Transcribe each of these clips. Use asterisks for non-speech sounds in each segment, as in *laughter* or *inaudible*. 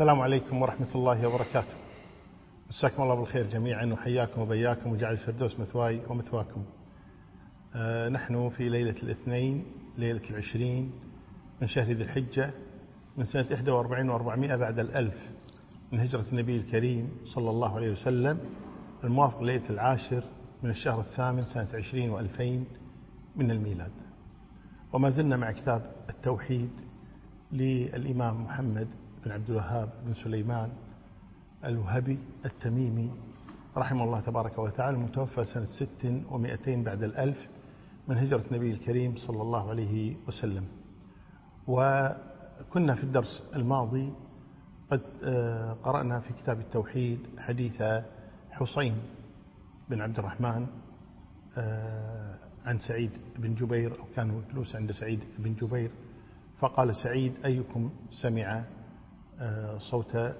السلام عليكم ورحمة الله وبركاته. مساكم الله بالخير جميعا وحياكم وبياكم وجعل الفردوس مثواي ومثواكم. آه نحن في ليلة الاثنين ليلة العشرين من شهر ذي الحجة من سنة 41 و400 بعد الألف من هجرة النبي الكريم صلى الله عليه وسلم الموافق ليلة العاشر من الشهر الثامن سنة 20 وألفين من الميلاد. وما زلنا مع كتاب التوحيد للإمام محمد بن عبد الوهاب بن سليمان الوهبي التميمي رحمه الله تبارك وتعالى المتوفى سنة ست ومئتين بعد الألف من هجرة النبي الكريم صلى الله عليه وسلم. وكنا في الدرس الماضي قد آه، قرأنا في كتاب التوحيد حديث حسين بن عبد الرحمن آه، عن سعيد بن جبير أو كان جلوس عند سعيد بن جبير فقال سعيد أيكم سمع صوت آه،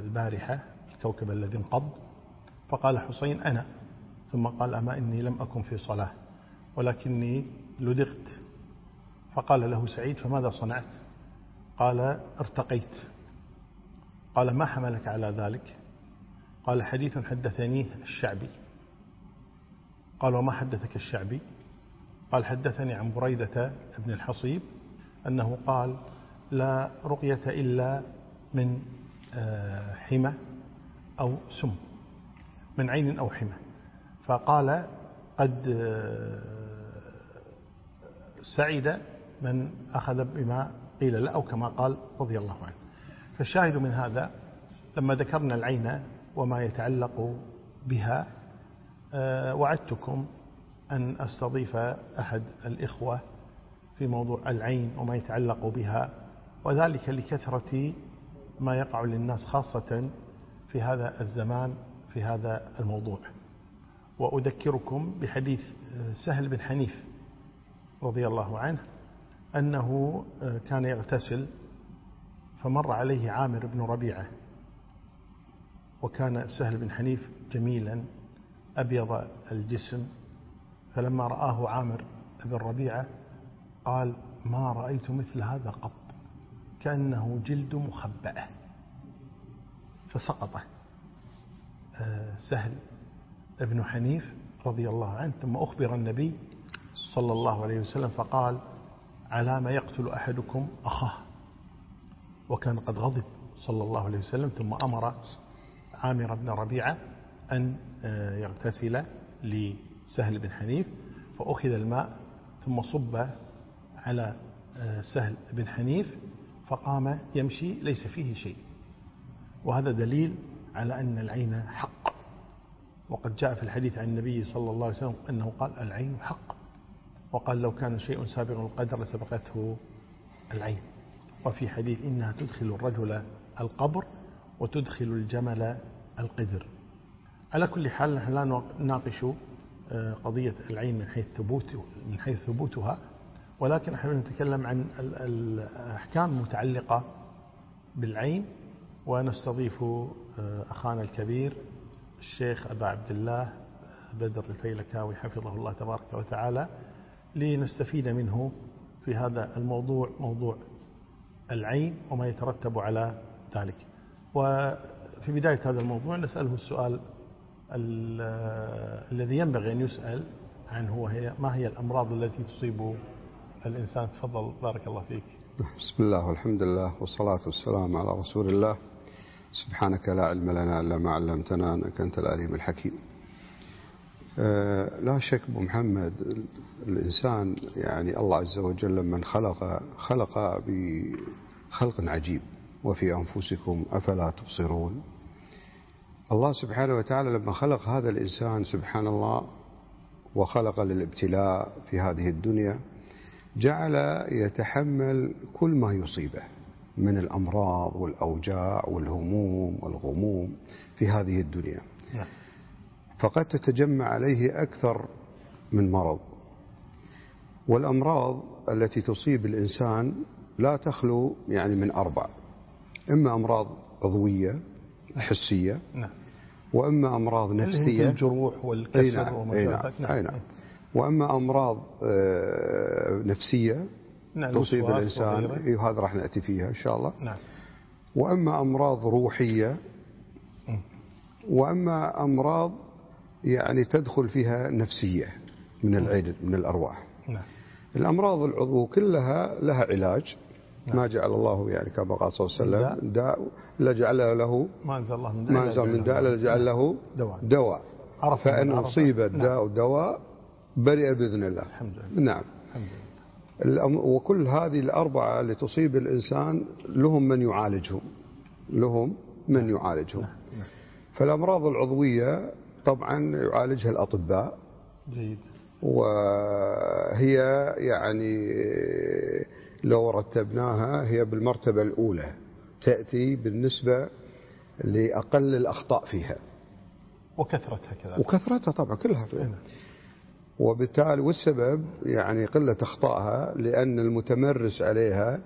البارحة الكوكب الذي انقض. فقال حسين أنا. ثم قال أما إني لم أكن في صلاة ولكني لدغت. فقال له سعيد فماذا صنعت؟ قال ارتقيت. قال ما حملك على ذلك؟ قال حديث حدثنيه الشعبي. قال وما حدثك الشعبي؟ قال حدثني عن بريدة بن الحصيب أنه قال لا رقية إلا من آه، حمى أو سم من عين أو حمى. فقال قد آه، سعد من أخذ بما قيل له أو كما قال رضي الله عنه. فالشاهد من هذا لما ذكرنا العين وما يتعلق بها آه، وعدتكم أن أستضيف أحد الإخوة في موضوع العين وما يتعلق بها وذلك لكثرة ما يقع للناس خاصة في هذا الزمان في هذا الموضوع. وأذكركم بحديث سهل بن حنيف رضي الله عنه أنه كان يغتسل فمر عليه عامر بن ربيعة. وكان سهل بن حنيف جميلا أبيض الجسم. فلما رآه عامر بن ربيعة قال ما رأيت مثل هذا قط. كأنه جلد مخبأة. فسقط. آه، سهل ابن حنيف رضي الله عنه ثم أخبر النبي صلى الله عليه وسلم فقال على ما يقتل أحدكم أخاه. وكان قد غضب صلى الله عليه وسلم ثم أمر عامر بن ربيعة أن آه، يغتسل لسهل بن حنيف فأخذ الماء ثم صب على آه، سهل بن حنيف فقام يمشي ليس فيه شيء. وهذا دليل على أن العين حق. وقد جاء في الحديث عن النبي صلى الله عليه وسلم أنه قال العين حق. وقال لو كان شيء سابق القدر لسبقته العين. وفي حديث إنها تدخل الرجل القبر وتدخل الجمل القدر. على كل حال نحن لا نناقش آه، قضية العين من حيث ثبوت من حيث ثبوتها. ولكن نحن نتكلم عن الأحكام المتعلقة بالعين ونستضيف آه، أخانا الكبير الشيخ أبا عبد الله بدر الفيلكاوي حفظه الله تبارك وتعالى لنستفيد منه في هذا الموضوع موضوع العين وما يترتب على ذلك. وفي بداية هذا الموضوع نسأله السؤال الذي ينبغي أن يسأل عنه وهي ما هي الأمراض التي تصيب الإنسان تفضل بارك الله فيك. بسم الله والحمد لله والصلاة والسلام على رسول الله. سبحانك لا علم لنا إلا ما علمتنا أنك أنت العليم الحكيم. أه لا شك أبو محمد الإنسان يعني الله عز وجل لما خلق خلق بخلق عجيب. وفي أنفسكم أفلا تبصرون؟ الله سبحانه وتعالى لما خلق هذا الإنسان سبحان الله وخلق للابتلاء في هذه الدنيا جعل يتحمل كل ما يصيبه من الأمراض والأوجاع والهموم والغموم في هذه الدنيا نعم. فقد تتجمع عليه أكثر من مرض والأمراض التي تصيب الإنسان لا تخلو يعني من أربع إما أمراض عضوية حسية نعم. وإما أمراض نفسية الجروح والكسر. وما نعم. نعم. نعم. وأما أمراض آه، نفسية نعم تصيب الإنسان إيه، هذا راح نأتي فيها إن شاء الله. نعم. وأما أمراض روحية وأما أمراض يعني تدخل فيها نفسية من العين من الأرواح. نعم. الأمراض العضو كلها لها علاج. ما جعل الله يعني كما قال صلى الله عليه وسلم داء إلا جعل له ما أنزل الله من داء ما أنزل من داء إلا جعل له دواء. دواء. عرف عرف. أصيب نعم. الداء والدواء برئ بإذن الله. الحمد لله. نعم. الحمد لله. وكل هذه الأربعة اللي تصيب الإنسان لهم من يعالجهم. لهم من يعالجهم. نعم. فالأمراض العضوية طبعا يعالجها الأطباء. جيد. وهي يعني لو رتبناها هي بالمرتبة الأولى. تأتي بالنسبة لأقل الأخطاء فيها. وكثرتها كذلك. وكثرتها طبعا كلها. فيها وبالتالي والسبب يعني قلة أخطائها لأن المتمرس عليها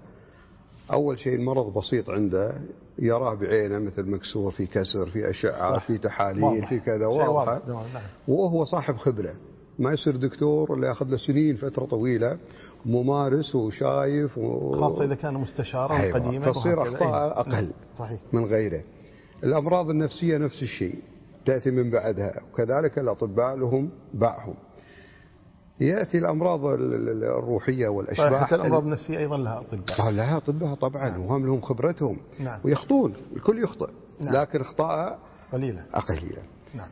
أول شيء المرض بسيط عنده يراه بعينه مثل مكسور في كسر في أشعة. في تحاليل واضح. في كذا واضحة واضح. نعم،. وهو صاحب خبرة ما يصير دكتور اللي يأخذ له سنين فترة طويلة ممارس وشايف و... خاصة إذا كان مستشارا أيوة. قديما وهكذا. أخطاء أي. أقل. نعم. صحيح من غيره الأمراض النفسية نفس الشيء تأتي من بعدها وكذلك الأطباء لهم باعهم يأتي الأمراض ال- ال- الروحية والأشباح حتى الأمراض النفسية أيضا لها أطباء قال لها أطباء طبعا وهم لهم خبرتهم نعم. ويخطون الكل يخطئ نعم. لكن أخطاء قليلة أقلية نعم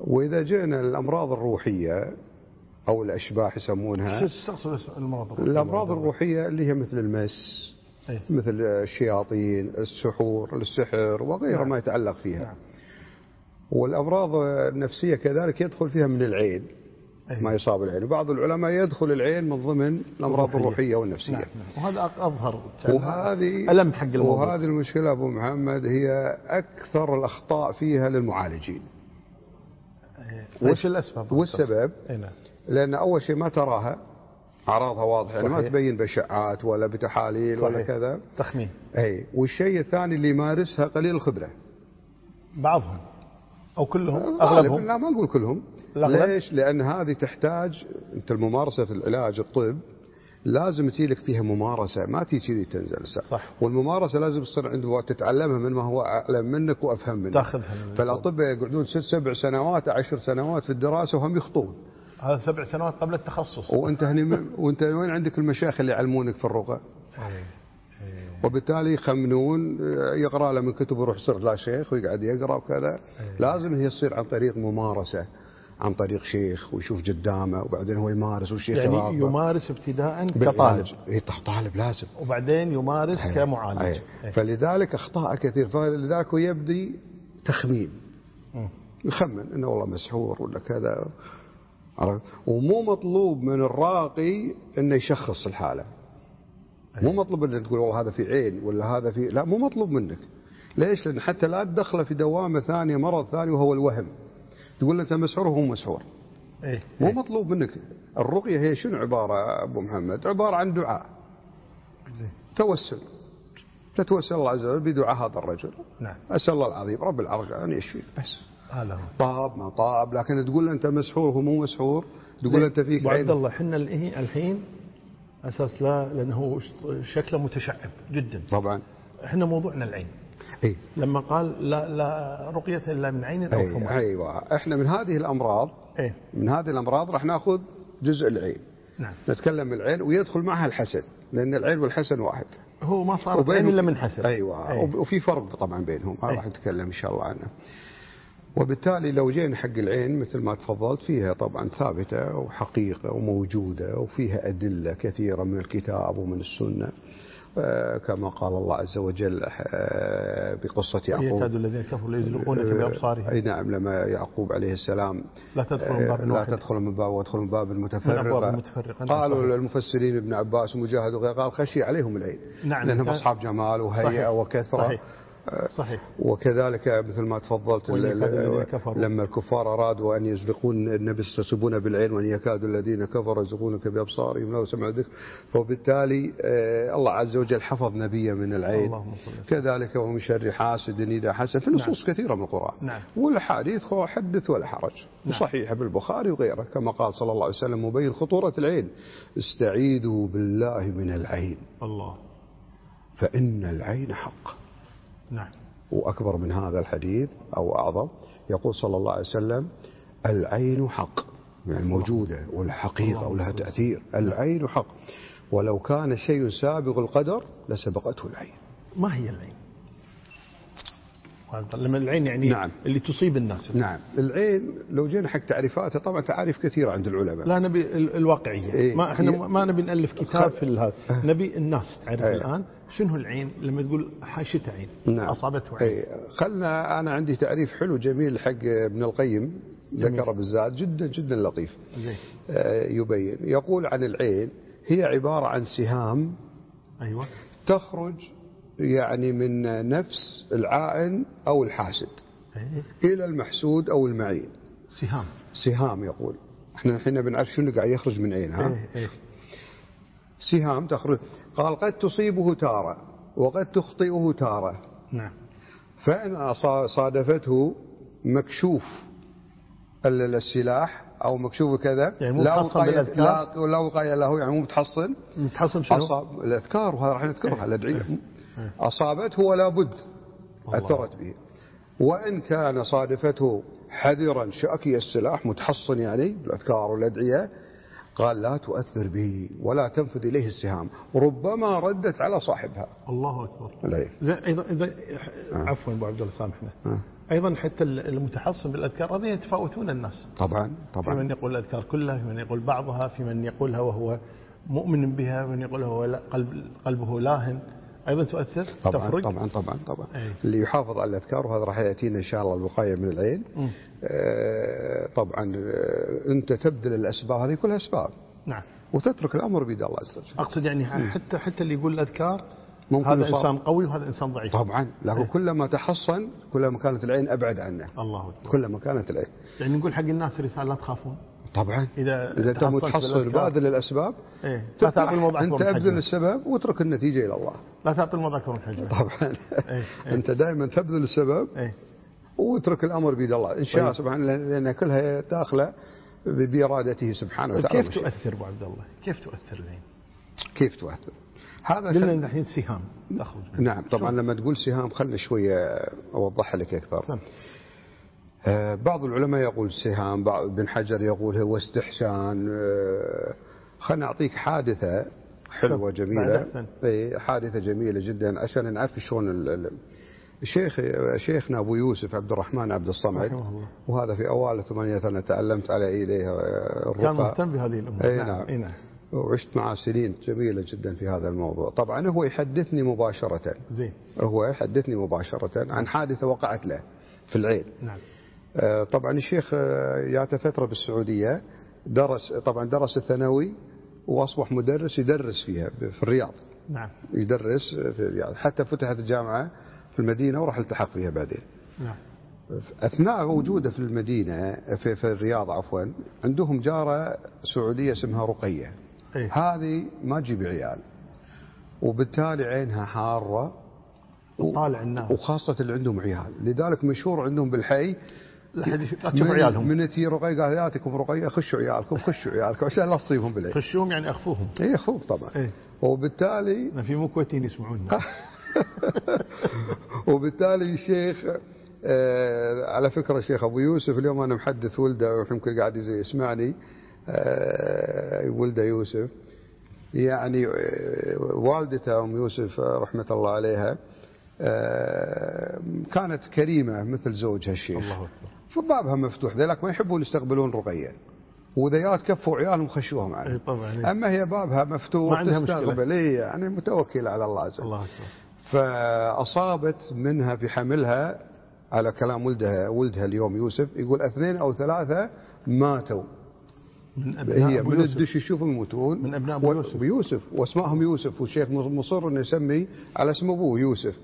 وإذا جئنا الأمراض الروحية أو الأشباح يسمونها شو تقصد المرض الروحي؟ الأمراض الروحية اللي هي مثل المس إيه. مثل الشياطين السحور السحر وغير نعم. ما يتعلق فيها نعم. والأمراض النفسية كذلك يدخل فيها من العين ما يصاب العين. وبعض العلماء يدخل العين من ضمن الأمراض الروحية. والنفسية. نعم نعم. وهذا أظهر وهذه ألم حق الموضوع. وهذه المشكلة أبو محمد هي أكثر الأخطاء فيها للمعالجين. إيه. إيش الأسباب؟ والسبب؟ نعم. لأن أول شيء ما تراها أعراضها واضحة يعني ما. تبين بإشعاعات ولا بتحاليل ولا صحيح. كذا. تخمين. أي. والشيء الثاني اللي يمارسها قليل الخبرة. بعضهم. أو كلهم؟ غالبا. أغلبهم؟ لا ما نقول كلهم. الأغلب؟ ليش؟ لأن هذه تحتاج أنت الممارسة العلاج الطب لازم تجيلك فيها ممارسة ما تيجي كذي تنزل. صح. والممارسة لازم تصير عند تتعلمها من ما هو أعلم منك وأفهم منك. تأخذها من فالأطباء يقعدون ست سبع سنوات عشر سنوات في الدراسة وهم يخطون. هذا سبع سنوات قبل التخصص. وأنت هني وأنت وين عندك المشايخ اللي يعلمونك في الرقى. وبالتالي يخمنون يقرأ له من كتب ويروح يصير لا شيخ ويقعد يقرأ وكذا لازم هي تصير عن طريق ممارسة عن طريق شيخ ويشوف قدامه وبعدين هو يمارس والشيخ يعني يراقبه. يمارس ابتداء كطالب. إيه، طالب لازم وبعدين يمارس أي. كمعالج أي. أي. فلذلك أخطاء كثير فلذلك هو يبدي تخمين مم. يخمن إنه والله مسحور ولا كذا عرفت؟ ومو مطلوب من الراقي إنه يشخص الحالة مو مطلوب إنك تقول والله هذا في عين ولا هذا في لا مو مطلوب منك. ليش؟ لأن حتى لا تدخله في دوامة ثانية مرض ثاني وهو الوهم. تقول أنت مسحور وهو مسحور. إيه. مو إيه. مطلوب منك. الرقية هي شنو عبارة أبو محمد؟ عبارة عن دعاء. توسل. تتوسل الله عز وجل بدعاء هذا الرجل. نعم. أسأل الله العظيم رب العرش أن يشفيك بس هذا هو. طاب ما طاب. لكن تقول أنت مسحور وهو مو مسحور تقول أنت فيك أبو عبد عين. الله إحنا الحين أساس لا لأنه هو شكله متشعب جدا. طبعا. إحنا موضوعنا العين. إي. لما قال لا لا رقية إلا من عين أو حمى. أيوه. إحنا من هذه الأمراض إيه من هذه الأمراض راح نأخذ جزء العين. نعم. نتكلم العين ويدخل معها الحسد لأن العين والحسن واحد. هو ما صارت عين إلا من حسد. أيوه. أيه. وفي فرق طبعا بينهم أي. راح نتكلم إن شاء الله عنه. وبالتالي لو جينا حق العين مثل ما تفضلت فيها طبعا ثابتة وحقيقة وموجودة وفيها أدلة كثيرة من الكتاب ومن السنة آه، كما قال الله عز وجل آه، بقصة يعقوب يكاد الذين كفروا ليزلقونك بأبصارهم أي نعم لما يعقوب عليه السلام لا تدخلوا من باب لا تدخل من باب وادخلوا من باب المتفرقة متفرقة. قالوا. المفسرين ابن عباس ومجاهد وغيره قال خشي عليهم العين نعم. لأنهم أصحاب جمال صحيح. وهيئة وكثرة صحيح صحيح. وكذلك مثل ما تفضلت. لما الكفار أرادوا أن يزلقون النبي يستسبون بالعين وأن يكاد الذين كفروا يزلقونك بأبصارهم لو سمعوا الذكر. فبالتالي آه، الله عز وجل حفظ نبيه من العين. كذلك ومن شر حاسد إذا حسد في نصوص كثيرة من القرآن. نعم. والحديث هو حدث ولا حرج. صحيح بالبخاري وغيره كما قال صلى الله عليه وسلم مبين خطورة العين. استعيذوا بالله من العين. الله. فإن العين حق. نعم. وأكبر من هذا الحديث أو أعظم يقول صلى الله عليه وسلم العين حق. يعني موجودة والحقيقة ولها تأثير. العين حق. ولو كان شيء سابق القدر لسبقته العين. ما هي العين؟ لما العين يعني نعم. اللي تصيب الناس. نعم. العين لو جينا حق تعريفاتها طبعا تعاريف كثيرة عند العلماء. لا نبي ال- الواقعية. إيه. ما إحنا إيه. ما نبي نألف كتاب خل- في هذا نبي الناس تعرف إيه. الآن شنو العين؟ لما تقول حاشة عين نعم. أصابته عين. أي خلنا أنا عندي تعريف حلو جميل حق ابن القيم ذكره بالذات جدا جدا لطيف. آه، يبين يقول عن العين هي عبارة عن سهام أيوة. تخرج يعني من نفس العائن أو الحاسد إيه. إلى المحسود أو المعين. سهام. سهام يقول. إحنا الحين بنعرف شنو قاعد يخرج من عين ها؟ إيه. إيه. سهام تخرج قال قد تصيبه تارة وقد تخطئه تارة نعم فإن صادفته مكشوف ال- السلاح أو مكشوف كذا يعني مو لا بالأذكار؟ لا, لا وقاية له يعني مو متحصن متحصن شنو؟ أصاب الأذكار وهذا راح نذكرها إيه. الأدعية إيه. أصابته ولا بد الله. أثرت به وإن كان صادفته حذرا شاكي السلاح متحصن يعني بالأذكار والأدعية قال لا تؤثر به ولا تنفذ إليه السهام. ربما ردت على صاحبها. الله أكبر. أيضا إذا عفوا أبو عبد الله سامحنا آه. أيضا حتى المتحصن بالأذكار هذه يتفاوتون الناس. طبعا في طبعا من يقول الأذكار كلها في من يقول بعضها في من يقولها وهو مؤمن بها ومن يقولها وهو قلب قلبه لاهن. أيضا تؤثر طبعا تفرق طبعا طبعا طبعا. أي. اللي يحافظ على الأذكار وهذا راح يأتينا إن شاء الله الوقاية من العين. آه، طبعا آه، أنت تبذل الأسباب هذه كلها أسباب. نعم. وتترك الأمر بيد الله عز وجل. أقصد يعني حتى حتى اللي يقول الأذكار ممكن هذا يصاب. إنسان قوي وهذا إنسان ضعيف. طبعا. لكن كلما تحصن كلما كانت العين أبعد عنه. الله أكبر. كلما كانت العين. يعني نقول حق الناس رسالة لا تخافون. طبعا إذا إذا انت بالأذكار. باذل الاسباب إيه. لا. تعطي الموضوع أكبر انت ابذل السبب واترك النتيجة إلى الله لا تعطي الموضوع أكبر من حجمه طبعا إيه. أنت دائما تبذل السبب إيه. واترك الأمر بيد الله إن شاء طيب. سبحانه لأن كلها داخلة بإرادته سبحانه وتعالى كيف. تؤثر أبو عبد الله كيف تؤثر العين كيف تؤثر هذا قلنا الحين سهام تخرج. نعم طبعا لما تقول سهام خلنا شوية أوضحها لك أكثر سم. آه، بعض العلماء يقول سهام بعض ابن حجر يقول هو استحسان. آه، خلنا حلوة بعد جميلة. أحسن. اي حادثة جميلة جدا عشان نعرف شلون ال- ال- الشيخ شيخنا أبو يوسف عبد الرحمن عبد الصمد رحمه الله. وهذا في أوائل الثمانينات أنا تعلمت على ايديه آه، كان الرقى مهتم بهذه الأمور أي نعم نعم. أي نعم. وعشت معه سنين جميلة جدا في هذا الموضوع. طبعا هو يحدثني مباشرة. زين. هو يحدثني مباشرة عن حادثة وقعت له في العين. نعم. طبعا الشيخ آه، جاته فترة بالسعودية درس طبعا درس الثانوي وأصبح مدرس يدرس فيها في الرياض. نعم. يدرس في الرياض. حتى فتحت الجامعة في المدينة وراح التحق فيها بعدين. نعم. أثناء وجوده في المدينة في, في الرياض عفوا عندهم جارة سعودية اسمها رقية. إيه. هذه ما تجيب عيال. وبالتالي عينها حارة. طالع الناس. وخاصة اللي عندهم عيال. لذلك مشهور عندهم بالحي لا تشوف عيالهم. من تي رقية قال ياتكم رقية خشوا عيالكم خشوا عيالكم عشان لا تصيبهم بالعين خشوهم يعني أخفوهم. اي خوف طبعا. إيه. وبالتالي ما في مو كويتيين يسمعونا. *laughs* وبالتالي الشيخ آه على فكرة الشيخ أبو يوسف اليوم أنا محدث ولده ويمكن قاعد يسمعني. آه ولده يوسف. يعني آه والدته أم يوسف آه، رحمة الله عليها آه كانت كريمة مثل زوجها الشيخ. الله أكبر. فبابها مفتوح ذلك ما يحبون يستقبلون رقية وإذا كفوا عيالهم خشوهم عنه طبعا. أما هي بابها ما مفتوح عندها مشكلة. تستقبل إيه يعني متوكلة على الله عز وجل الله أكبر فأصابت منها في حملها على كلام ولدها ولدها اليوم يوسف يقول اثنين أو ثلاثة ماتوا من أبناء هي أبو من يوسف. الدش يشوفهم يموتون من أبناء أبو يوسف. يوسف واسمائهم يوسف والشيخ مصر إنه يسمي على اسم أبوه يوسف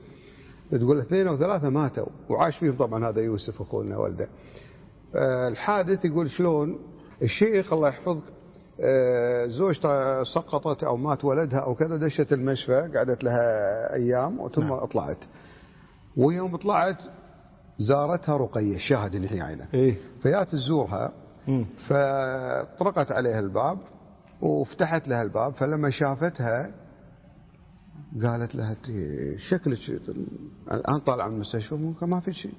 تقول اثنين أو ثلاثة ماتوا. وعاش فيهم طبعا هذا يوسف أخونا ولده آه، الحادث يقول شلون؟ الشيخ الله يحفظك آه، زوجته سقطت أو مات ولدها أو كذا دشت المشفى قعدت لها أيام ثم نعم. طلعت. ويوم طلعت زارتها رقية شاهد إن هي عينة. إيه. فيات تزورها. فطرقت عليها الباب وفتحت لها الباب فلما شافتها قالت لها "أنت شكلك الآن طالعة من المستشفى ما في شيء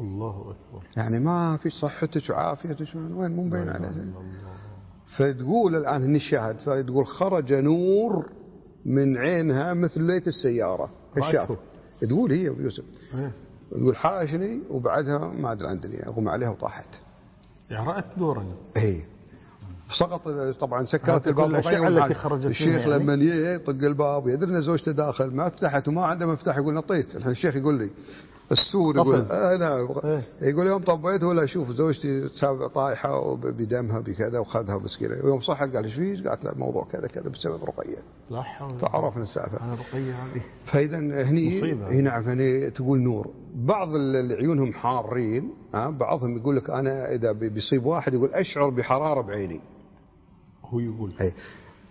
الله أكبر. يعني ما في صحتك وعافيتك وين مو مبين عليها. الله. فتقول الآن هني الشاهد فتقول خرج نور من عينها مثل ليت السيارة الشاف. تقول هي يوسف. إيه. تقول حاشني وبعدها ما أدري عن دنيا أغمى عليها وطاحت. يعني رأت نورا اي سقط طبعا سكرت الباب الشيخ يعني؟ لما يطق الباب ويدري ان زوجته داخل ما فتحت وما عنده مفتاح يقول نطيت الحين الشيخ يقول لي السور يقول. آه نعم إيه. يقول يوم طبيت ولا أشوف زوجتي طايحة بدمها بكذا وخذها مسكينه ويوم صحت قال إيش فيك؟ قالت لا الموضوع كذا كذا بسبب رقية لا حول فعرفنا السالفة رقية هذه فاذا هني. هي نعم هني تقول نور بعض اللي عيونهم حارين ها بعضهم يقول لك أنا إذا بي- بيصيب واحد يقول أشعر بحرارة بعيني هو يقول. أي.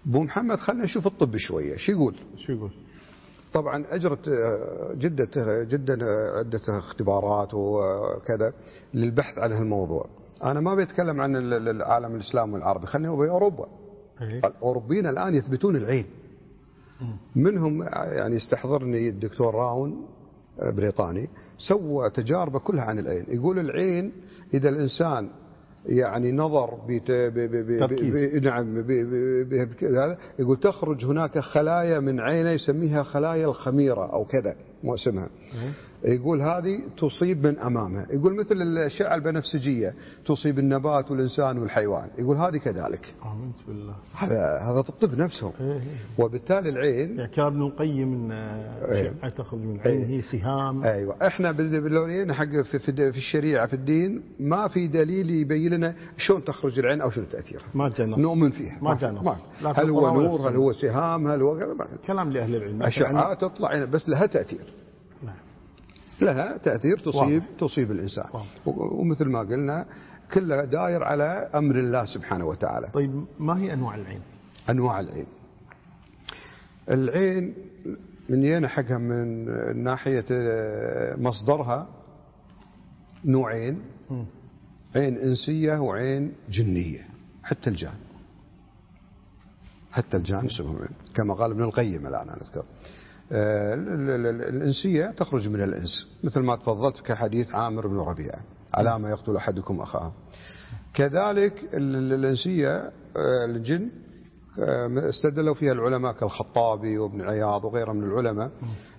أبو محمد خلينا نشوف الطب شوية. شو يقول؟ شو يقول؟ طبعا أجرت آه، آه، جدا آه، عدة اختبارات وكذا للبحث عن هالموضوع. أنا ما بيتكلم عن ال- ال- العالم الاسلامي والعربي خلينا باوروبا إيه. الأوروبيين الآن يثبتون العين. منهم يعني يستحضرني الدكتور راون آه، بريطاني سوى تجاربة كلها عن العين. يقول العين إذا الإنسان يعني نظر بت... ب... ب... ب... تركيز. ب... نعم ب... ب... ب... بكذا، يقول تخرج هناك خلايا من عينه يسميها خلايا الخميرة أو كذا مو اسمها يقول هذه تصيب من أمامها. يقول مثل الاشعه البنفسجية تصيب النبات والإنسان والحيوان. يقول هذه كذلك. آمنت بالله. هذا هذا في الطب نفسه إيه إيه. وبالتالي العين يعني كان ابن القيم إن إيه. أشعة تخرج من عينه سهام. أيوه. إحنا بال- باللونين حق في, في, في الشريعة في الدين ما في دليل يبين لنا شلون تخرج العين أو شنو تأثيرها. ما جاء نص نؤمن فيها. ما في هل هو نور؟ هل. هو سهام؟ هل هو كلام لأهل العلم. لكن اشعاعات تطلع بس لها تأثير. نعم. لها تأثير تصيب واضح. تصيب الإنسان واضح. ومثل ما قلنا كلها داير على أمر الله سبحانه وتعالى طيب ما هي أنواع العين أنواع العين العين من ينا حقها من ناحية آه، مصدرها نوعين. عين إنسية وعين جنية حتى الجان حتى الجان. كما قال ابن القيم الآن أنا أذكر ال- ال- ال- الإنسية تخرج من الإنس مثل ما تفضلت كحديث عامر بن ربيعة على ما يقتل أحدكم أخاه كذلك ال- ال- الإنسية آه، الجن آه، استدلوا فيها العلماء كالخطابي وابن عياض وغيره من العلماء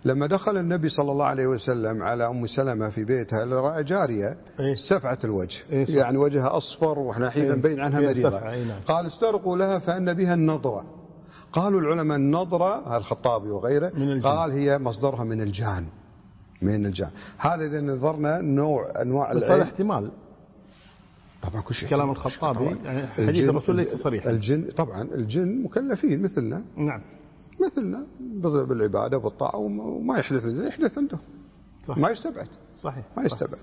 لما دخل النبي صلى الله عليه وسلم على أم سلمة في بيتها راى جارية إيه. سفعه الوجه إيه. يعني وجهها أصفر وإحنا حين إيه. مبين عنها إيه نعم. قال استرقوا لها فأن بها النضرة قالوا العلماء هذا الخطابي وغيره من الجن. قال هي مصدرها من الجان. من الجان. هذا إذا نظرنا نوع أنواع بس هذا احتمال. طبعا كل شيء كلام. الخطابي. يعني حديث الرسول ليس صريحا. الجن طبعا الجن مكلفين مثلنا. نعم. مثلنا بال- بالعبادة والطاعه وما يحدث يحدث عندهم. صح ما يستبعد. صحيح. ما يستبعد.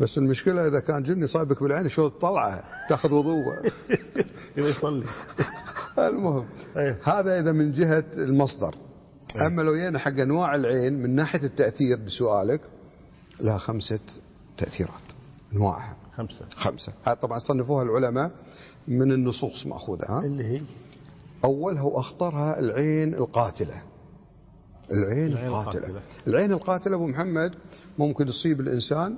بس المشكلة إذا كان جن يصايبك بالعين شو تطلعه؟ تأخذ وضوء *laughs* إذا يصلي. *laughs* المهم أيه. هذا إذا من جهة المصدر. أما لو جينا حق أنواع العين من ناحية التأثير بسؤالك لها خمسة تأثيرات. أنواعها. خمسة. خمسة. هذا طبعا صنفوها العلماء من النصوص مأخوذة ها؟ اللي هي؟ أولها واخطرها العين القاتلة. العين العين القاتلة. القاتلة. العين القاتلة أبو محمد ممكن تصيب الإنسان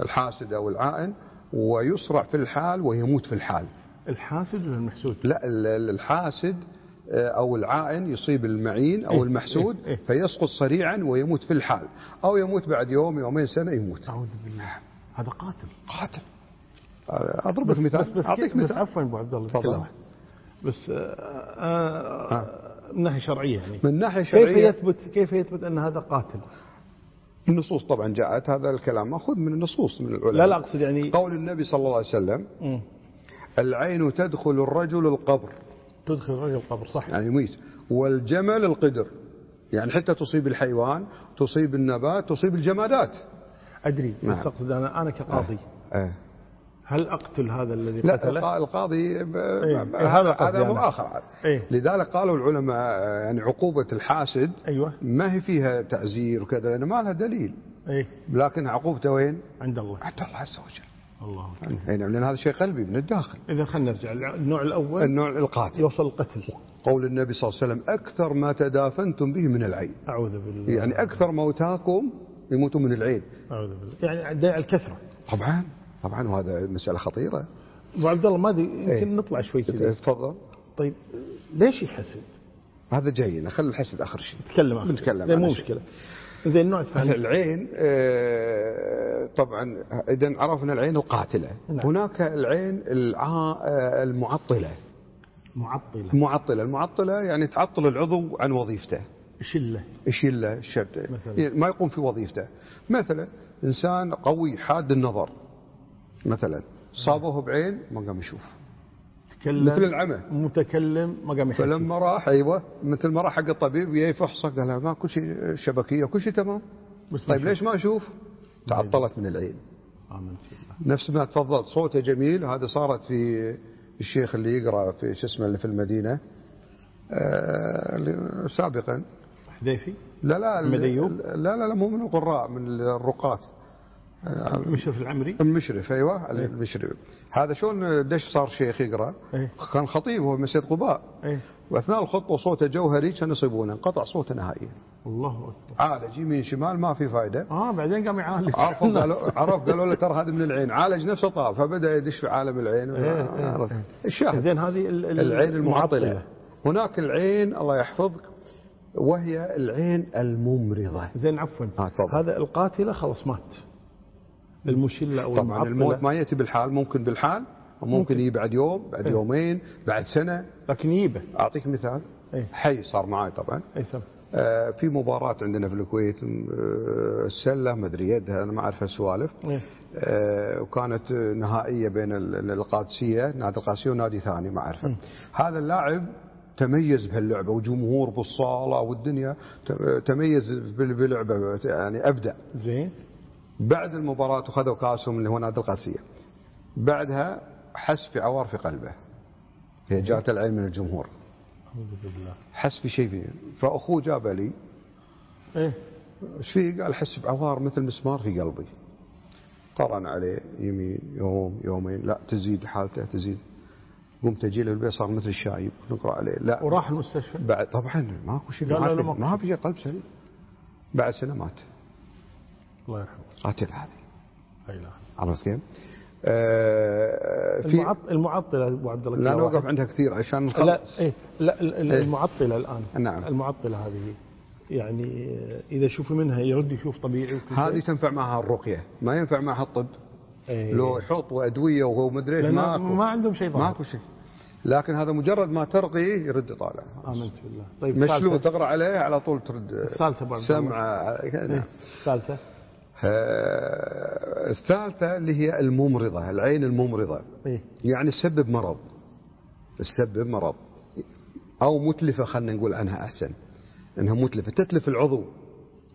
الحاسد أو العائن ويصرع في الحال ويموت في الحال. الحاسد ولا المحسود؟ لا ال- ال- الحاسد آه، أو العائن يصيب المعين أو إيه، المحسود إيه، إيه. فيسقط سريعا ويموت في الحال. أو يموت بعد يوم يومين سنة يموت. أعوذ بالله. هذا قاتل. قاتل. آه، أضرب لك مثال. بس بس, أعطيك كيف- بس مثال. عفوا أبو عبد الله تفضل. بس آه، آه، من ناحية شرعية يعني. من ناحية كيف شرعية. يثبت كيف يثبت أن هذا قاتل؟ النصوص طبعا جاءت هذا الكلام مأخوذ من النصوص من العلماء. لا لا أقصد يعني قول النبي صلى الله عليه وسلم مم. العين تدخل الرجل القبر. تدخل الرجل القبر صح. يعني يميت. والجمل القدر. يعني حتى تصيب الحيوان تصيب النبات تصيب الجمادات. أدري نعم. بس اقصد أنا أنا كقاضي. آه. هل أقتل هذا الذي لا قتله؟ القا- القاضي إيه، إيه، هذا هذا أمر أنا. اخر. إيه. لذلك قالوا العلماء يعني عقوبة الحاسد أيوه. ما هي فيها تعزير وكذا لأن ما لها دليل. إيه. لكن عقوبته وين؟ عند الله. عند الله عز وجل. الله أي نعم لأن هذا شيء قلبي من الداخل. إذا خلينا نرجع النوع الأول. النوع القاتل. يوصل القتل. قول النبي صلى الله عليه وسلم أكثر ما تدافنتم به من العين. أعوذ بالله. يعني أكثر موتاكم يموتون من العين. أعوذ بالله. يعني داعي الكثرة. طبعا. طبعا وهذا مسألة خطيرة. أبو عبد الله ما أدري يمكن إيه. نطلع شوي كذا تفضل. طيب ليش يحسد؟ هذا جاينا خلي الحسد آخر شيء. نتكلم آخر بنتكلم زين مو. مشكلة. زين النوع الثاني العين آه، طبعا إذا عرفنا العين القاتلة. نعم. هناك العين الع- آه، المعطلة. معطلة. المعطلة. المعطلة يعني تعطل العضو عن وظيفته. شلة. الشبته مثلاً. يعني ما يقوم في وظيفته. مثلا إنسان قوي حاد النظر. مثلا صابوه بعين ما قام يشوف. تكلم مثل العمى. متكلم ما قام يحكي. فلما راح أيوه مثل ما راح حق الطبيب وياي فحصه قال ما كل شيء شبكية كل شيء تمام. طيب. ليش ما أشوف؟ تعطلت من العين. نفس ما تفضلت. صوته جميل. هذا صارت في الشيخ اللي يقرأ في شو اسمه اللي في المدينة. آه، سابقا. حذيفي؟ لا لا محمد أيوب؟ لا لا لا مو من القراء من الرقاة. مشرف العمري. المشرف أيوه المشرف. هذا شلون دش صار شيخ يقرأ؟ إيه. كان خطيب هو مسجد قباء. إيه. وأثناء الخطبة صوته جوهري كان يصيبونه انقطع صوته نهائيا. الله أكبر. عالج يمين شمال ما في فائده آه بعدين قام يعالج. عرفوا *laughs* قالوا عرف قالوا له ترى هذا من العين. عالج نفسه طاف فبدأ يدش في عالم العين. إيه، عرف. إيه. الشاهد. زين هذه ال- ال- العين المعطلة. هناك العين الله يحفظك وهي العين الممرضة. زين عفوا. آه،. هذا القاتلة خلاص مات. المشلة أو طبعا. الموت ما يأتي بالحال ممكن بالحال وممكن يجي بعد يوم بعد إيه. يومين بعد سنة. لكن يجيبه. أعطيك مثال. إيه. حي صار معي طبعا. اي سم. آه، في مباراة عندنا في الكويت آه، السلة ما أدري يدها أنا ما أعرف السوالف إيه. آه، وكانت نهائية بين ال- القادسية نادي القادسية ونادي ثاني ما اعرفه هذا اللاعب تميز بهاللعبة وجمهور بالصالة والدنيا تميز بلعبة يعني أبدع. زين. بعد المباراة وخذوا كاسهم اللي هو نادي القادسية. بعدها حس في عوار في قلبه. هي جاءت العين من الجمهور. حس في شيء فيه فأخوه جابه لي. إيه. إيش فيه؟ قال احس بعوار مثل مسمار في قلبي. قرن عليه يمين يوم يومين. لا تزيد حالته تزيد. قمت أجي له البيت صار مثل الشايب. نقرأ عليه. لا. وراح المستشفى. بعد طبعا ماكو شيء في ما في شيء قلب سليم. بعد سنة مات. الله يرحمه قاتل هذه لا اله عرفت كيف؟ آه في المعط- المعطلة أبو عبد الله لا نوقف. عندها كثير عشان لا نخلص لا ال- ال- إيه. المعطلة الآن نعم. المعطلة هذه يعني آه، إذا شوف منها يرد يشوف طبيعي هذه. تنفع معها الرقية ما ينفع معها الطب إيه. لو يحط وأدوية وهو مدري ماكو ما عندهم شيء ظاهر ماكو شيء لكن هذا مجرد ما ترقي يرد طالع آمنت بالله طيب مشلول. تقرأ عليه على طول ترد الثالثة أبو عبد الله. سمع نعم. إيه. الثالثه الثالثة اللي هي الممرضة العين الممرضة. إيه. يعني تسبب مرض. تسبب مرض. أو متلفة خلينا نقول عنها أحسن. إنها متلفة. تتلف العضو.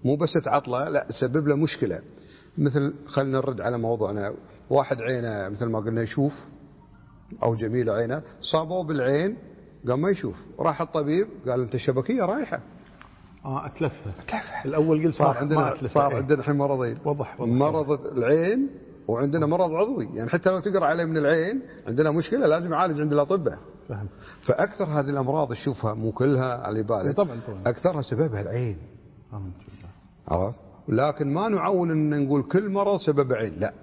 مو بس تعطله لا تسبب له مشكلة. مثل خلينا نرد على موضوعنا. واحد عينه مثل ما قلنا يشوف أو جميلة عينه صابوه بالعين قام ما يشوف. راح الطبيب قال أنت الشبكية رايحة. آه اتلفها اتلفها. الأول قلت صار عندنا. صار. عندنا الحين مرضين. وضح وضح. مرض العين وعندنا مرض عضوي. يعني حتى لو تقرأ عليه من العين عندنا مشكلة لازم يعالج عند الأطباء. فهمت. فأكثر هذه الأمراض تشوفها مو كلها على بالك. طبعاً، طبعاً. أكثرها سببها العين. بالله عرفت؟ لكن ما نعول إن نقول كل مرض سبب عين لا.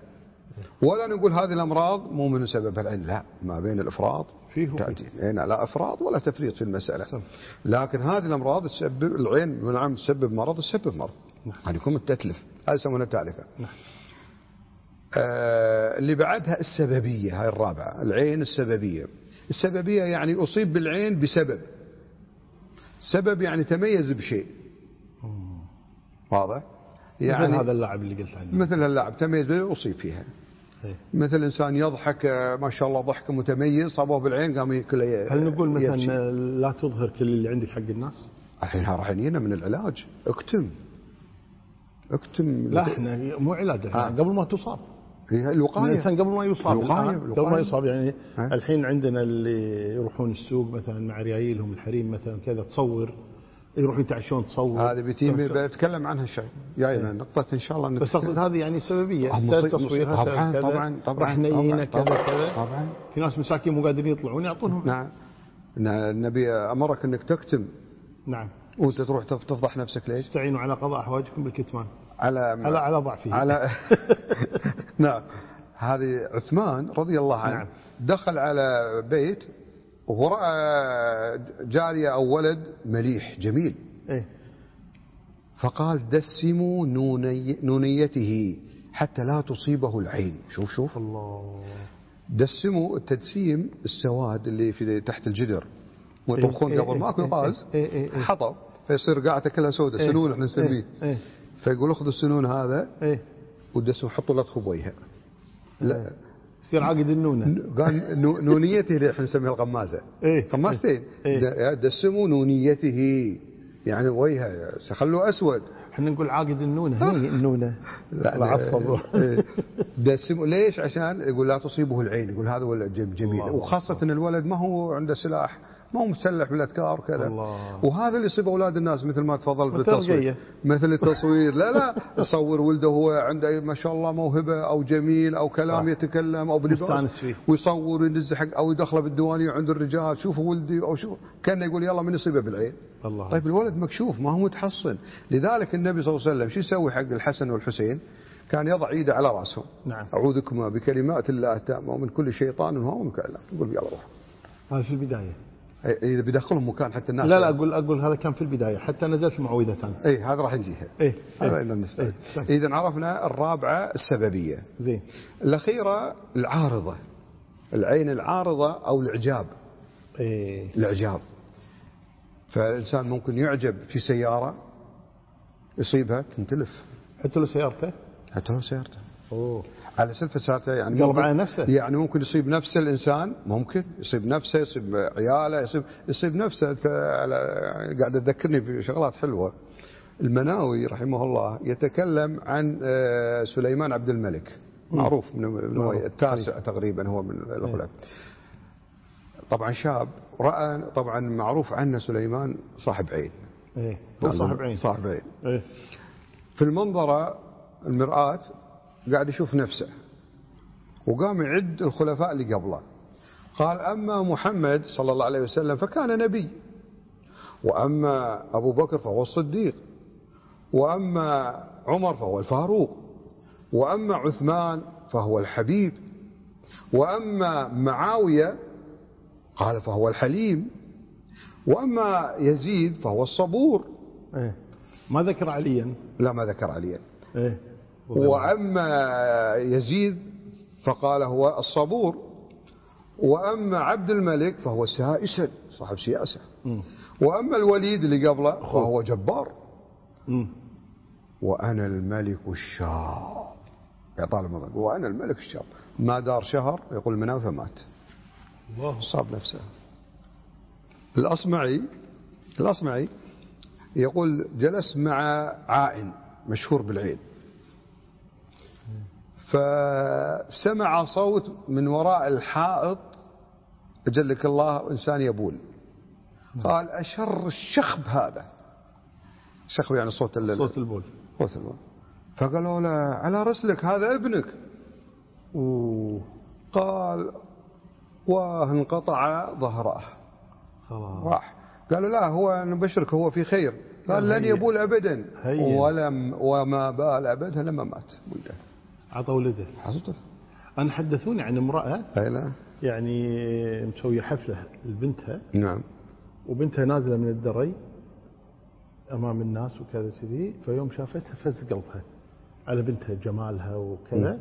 ولا نقول هذه الأمراض مو من سببها العين لا. ما بين الافراط فيه. تأتي. هنا لا أفراط ولا تفريط في المسألة. لكن هذه الأمراض تسبب العين نعم تسبب مرض تسبب مرض. هذه يكون التتلف هذا يسمونها التعرفه نعم. آه اللي بعدها السببية هاي الرابعة. العين السببية. السببية يعني أصيب بالعين بسبب. سبب يعني تميز بشيء. واضح؟ يعني يعني هذا اللاعب اللي قلت عنه. مثل اللاعب تميز به أصيب فيها. إيه. مثل إنسان يضحك آه، ما شاء الله ضحك متميز صابوه بالعين قام كله هل نقول مثلا يبكي. لا تظهر كل اللي عندك حق الناس؟ الحين راح يجينا من العلاج اكتم اكتم لا إحنا مو علاج آه. قبل ما تصاب هي الوقاية الانسان قبل ما يصاب الآن، قبل ما. يصاب يعني ها؟ الحين عندنا اللي يروحون السوق مثلا مع ريايلهم الحريم مثلا كذا تصور يروحون يتعشون تصور. هذه بتيم بتكلم عنها شيء. جاينا نقطة إن شاء الله بس أقصد هذه يعني سببية. سبب مصيب- تصويرها طبعاً- كذا، طبعاً- طبعاً- راح نينا طبعاً- كذا طبعاً- كذا. طبعاً. في ناس مساكين مو قادرين يطلعون يعطونهم. نعم. النبي أمرك أنك تكتم. نعم. وأنت تروح تف- تفضح نفسك ليش؟ استعينوا على قضاء حوائجكم بالكتمان. على على على ضعفه. على *laughs* نعم. هذه عثمان رضي الله عنه نعم. دخل على بيت جارية أو ولد مليح جميل. إيه. فقال دسموا نوني نونيته حتى لا تصيبه العين. شوف شوف. الله. دسموا التدسيم السواد اللي في تحت الجدر. ويطبخون إيه، قبل إيه، ماكو إيه، غاز إيه، إيه، إيه. حطب. فيصير قاعته كلها سوداء إيه، سنون إحنا نسميه. إيه، إيه. فيقول أخذوا السنون هذا إيه. ودسوا حطوا لطخ بوجهه لا. يصير عاقد النونة. قال نو- نونيته اللي إحنا نسميها الغمازه إيه. غمازتين إيه. د- دسموا نونيته. يعني وجهه. خلوه أسود. إحنا نقول عاقد النونة هي النونة. لا العصب إيه. دسموا ليش؟ عشان يقول لا تصيبه العين. يقول هذا ولد جم- جميل. وخاصة ان الولد ما هو عنده سلاح ما هو مسلح بالأذكار وكذا. وهذا اللي يصيب أولاد الناس مثل ما تفضلت. بالتصوير. مثل التصوير. لا لا. يصور ولده هو عنده ما شاء الله موهبة أو جميل أو كلام صح. يتكلم أو مستانس فيه. ويصور وينزل حق أو يدخله بالديوانيه عند الرجال. شوفوا ولدي أو شوف كان يقول يلا من يصيبه بالعين. الله. طيب الولد مكشوف ما هو متحصن. لذلك النبي صلى الله عليه وسلم شو يسوي حق الحسن والحسين؟ كان يضع إيده على رأسهم. نعم. أعوذكما بكلمات الله التامة ومن كل شيطان وهو من كل يقول يلا روح. هذا في البداية. اذا بيدخلهم مكان حتى الناس لا لا أقول أقول هذا كان في البداية. حتى نزلت المعوذتان اي هذا راح نجيها هذا إيه، نستعين. إيه. اذا عرفنا الرابعة السببية. زين. الأخيرة العارضة. العين العارضة أو الإعجاب. إيه. الإعجاب. فالإنسان ممكن يعجب في سيارة يصيبها تنتلف. حتى لو سيارته؟ حتى لو سيارته. أوه. على سلفة ساعته يعني قلب على نفسه. يعني ممكن يصيب نفس الإنسان ممكن يصيب نفسه يصيب عياله يصيب يصيب نفسه. على- قاعد تذكرني بشغلات حلوة. المناوي رحمه الله يتكلم عن آه، سليمان عبد الملك. معروف من. التاسع تقريبا هو من الخلفاء طبعا شاب رأى طبعا معروف عنه سليمان صاحب عين. إيه. هو صاحب عين. صاحب عين. إيه. في المنظرة المرآة قاعد يشوف نفسه. وقام يعد الخلفاء اللي قبله. قال أما محمد صلى الله عليه وسلم فكان نبي. وأما أبو بكر فهو الصديق. وأما عمر فهو الفاروق. وأما عثمان فهو الحبيب. وأما معاوية قال فهو الحليم. وأما يزيد فهو الصبور. إيه. ما ذكر عليا؟ لا ما ذكر عليا. إيه. وأما يزيد فقال هو الصبور وأما عبد الملك فهو سائسا صاحب سياسة. وأما الوليد اللي قبله فهو جبار. وأنا الملك الشاب. يا طالب مضى. وأنا الملك الشاب. ما دار شهر يقول المنام فمات الله. صاب نفسه. الأصمعي الأصمعي يقول جلس مع عائن مشهور بالعين. فسمع صوت من وراء الحائط. أجلك الله إنسان يبول. قال أشر الشخب هذا. الشخب يعني صوت صوت البول. صوت البول. فقالوا له على رسلك هذا ابنك. قال وانقطع ظهره. خلاص. راح. قالوا لا هو نبشرك هو في خير. قال لن. يبول ابدا. هيا. ولم وما بال ابدا لما مات. ولده عطى ولده. حصلت. أنا حدثوني عن امرأة أي لا يعني مسوية حفلة لبنتها. نعم. وبنتها نازلة من الدري أمام الناس وكذا كذي. فيوم شافتها فز قلبها على بنتها جمالها وكذا.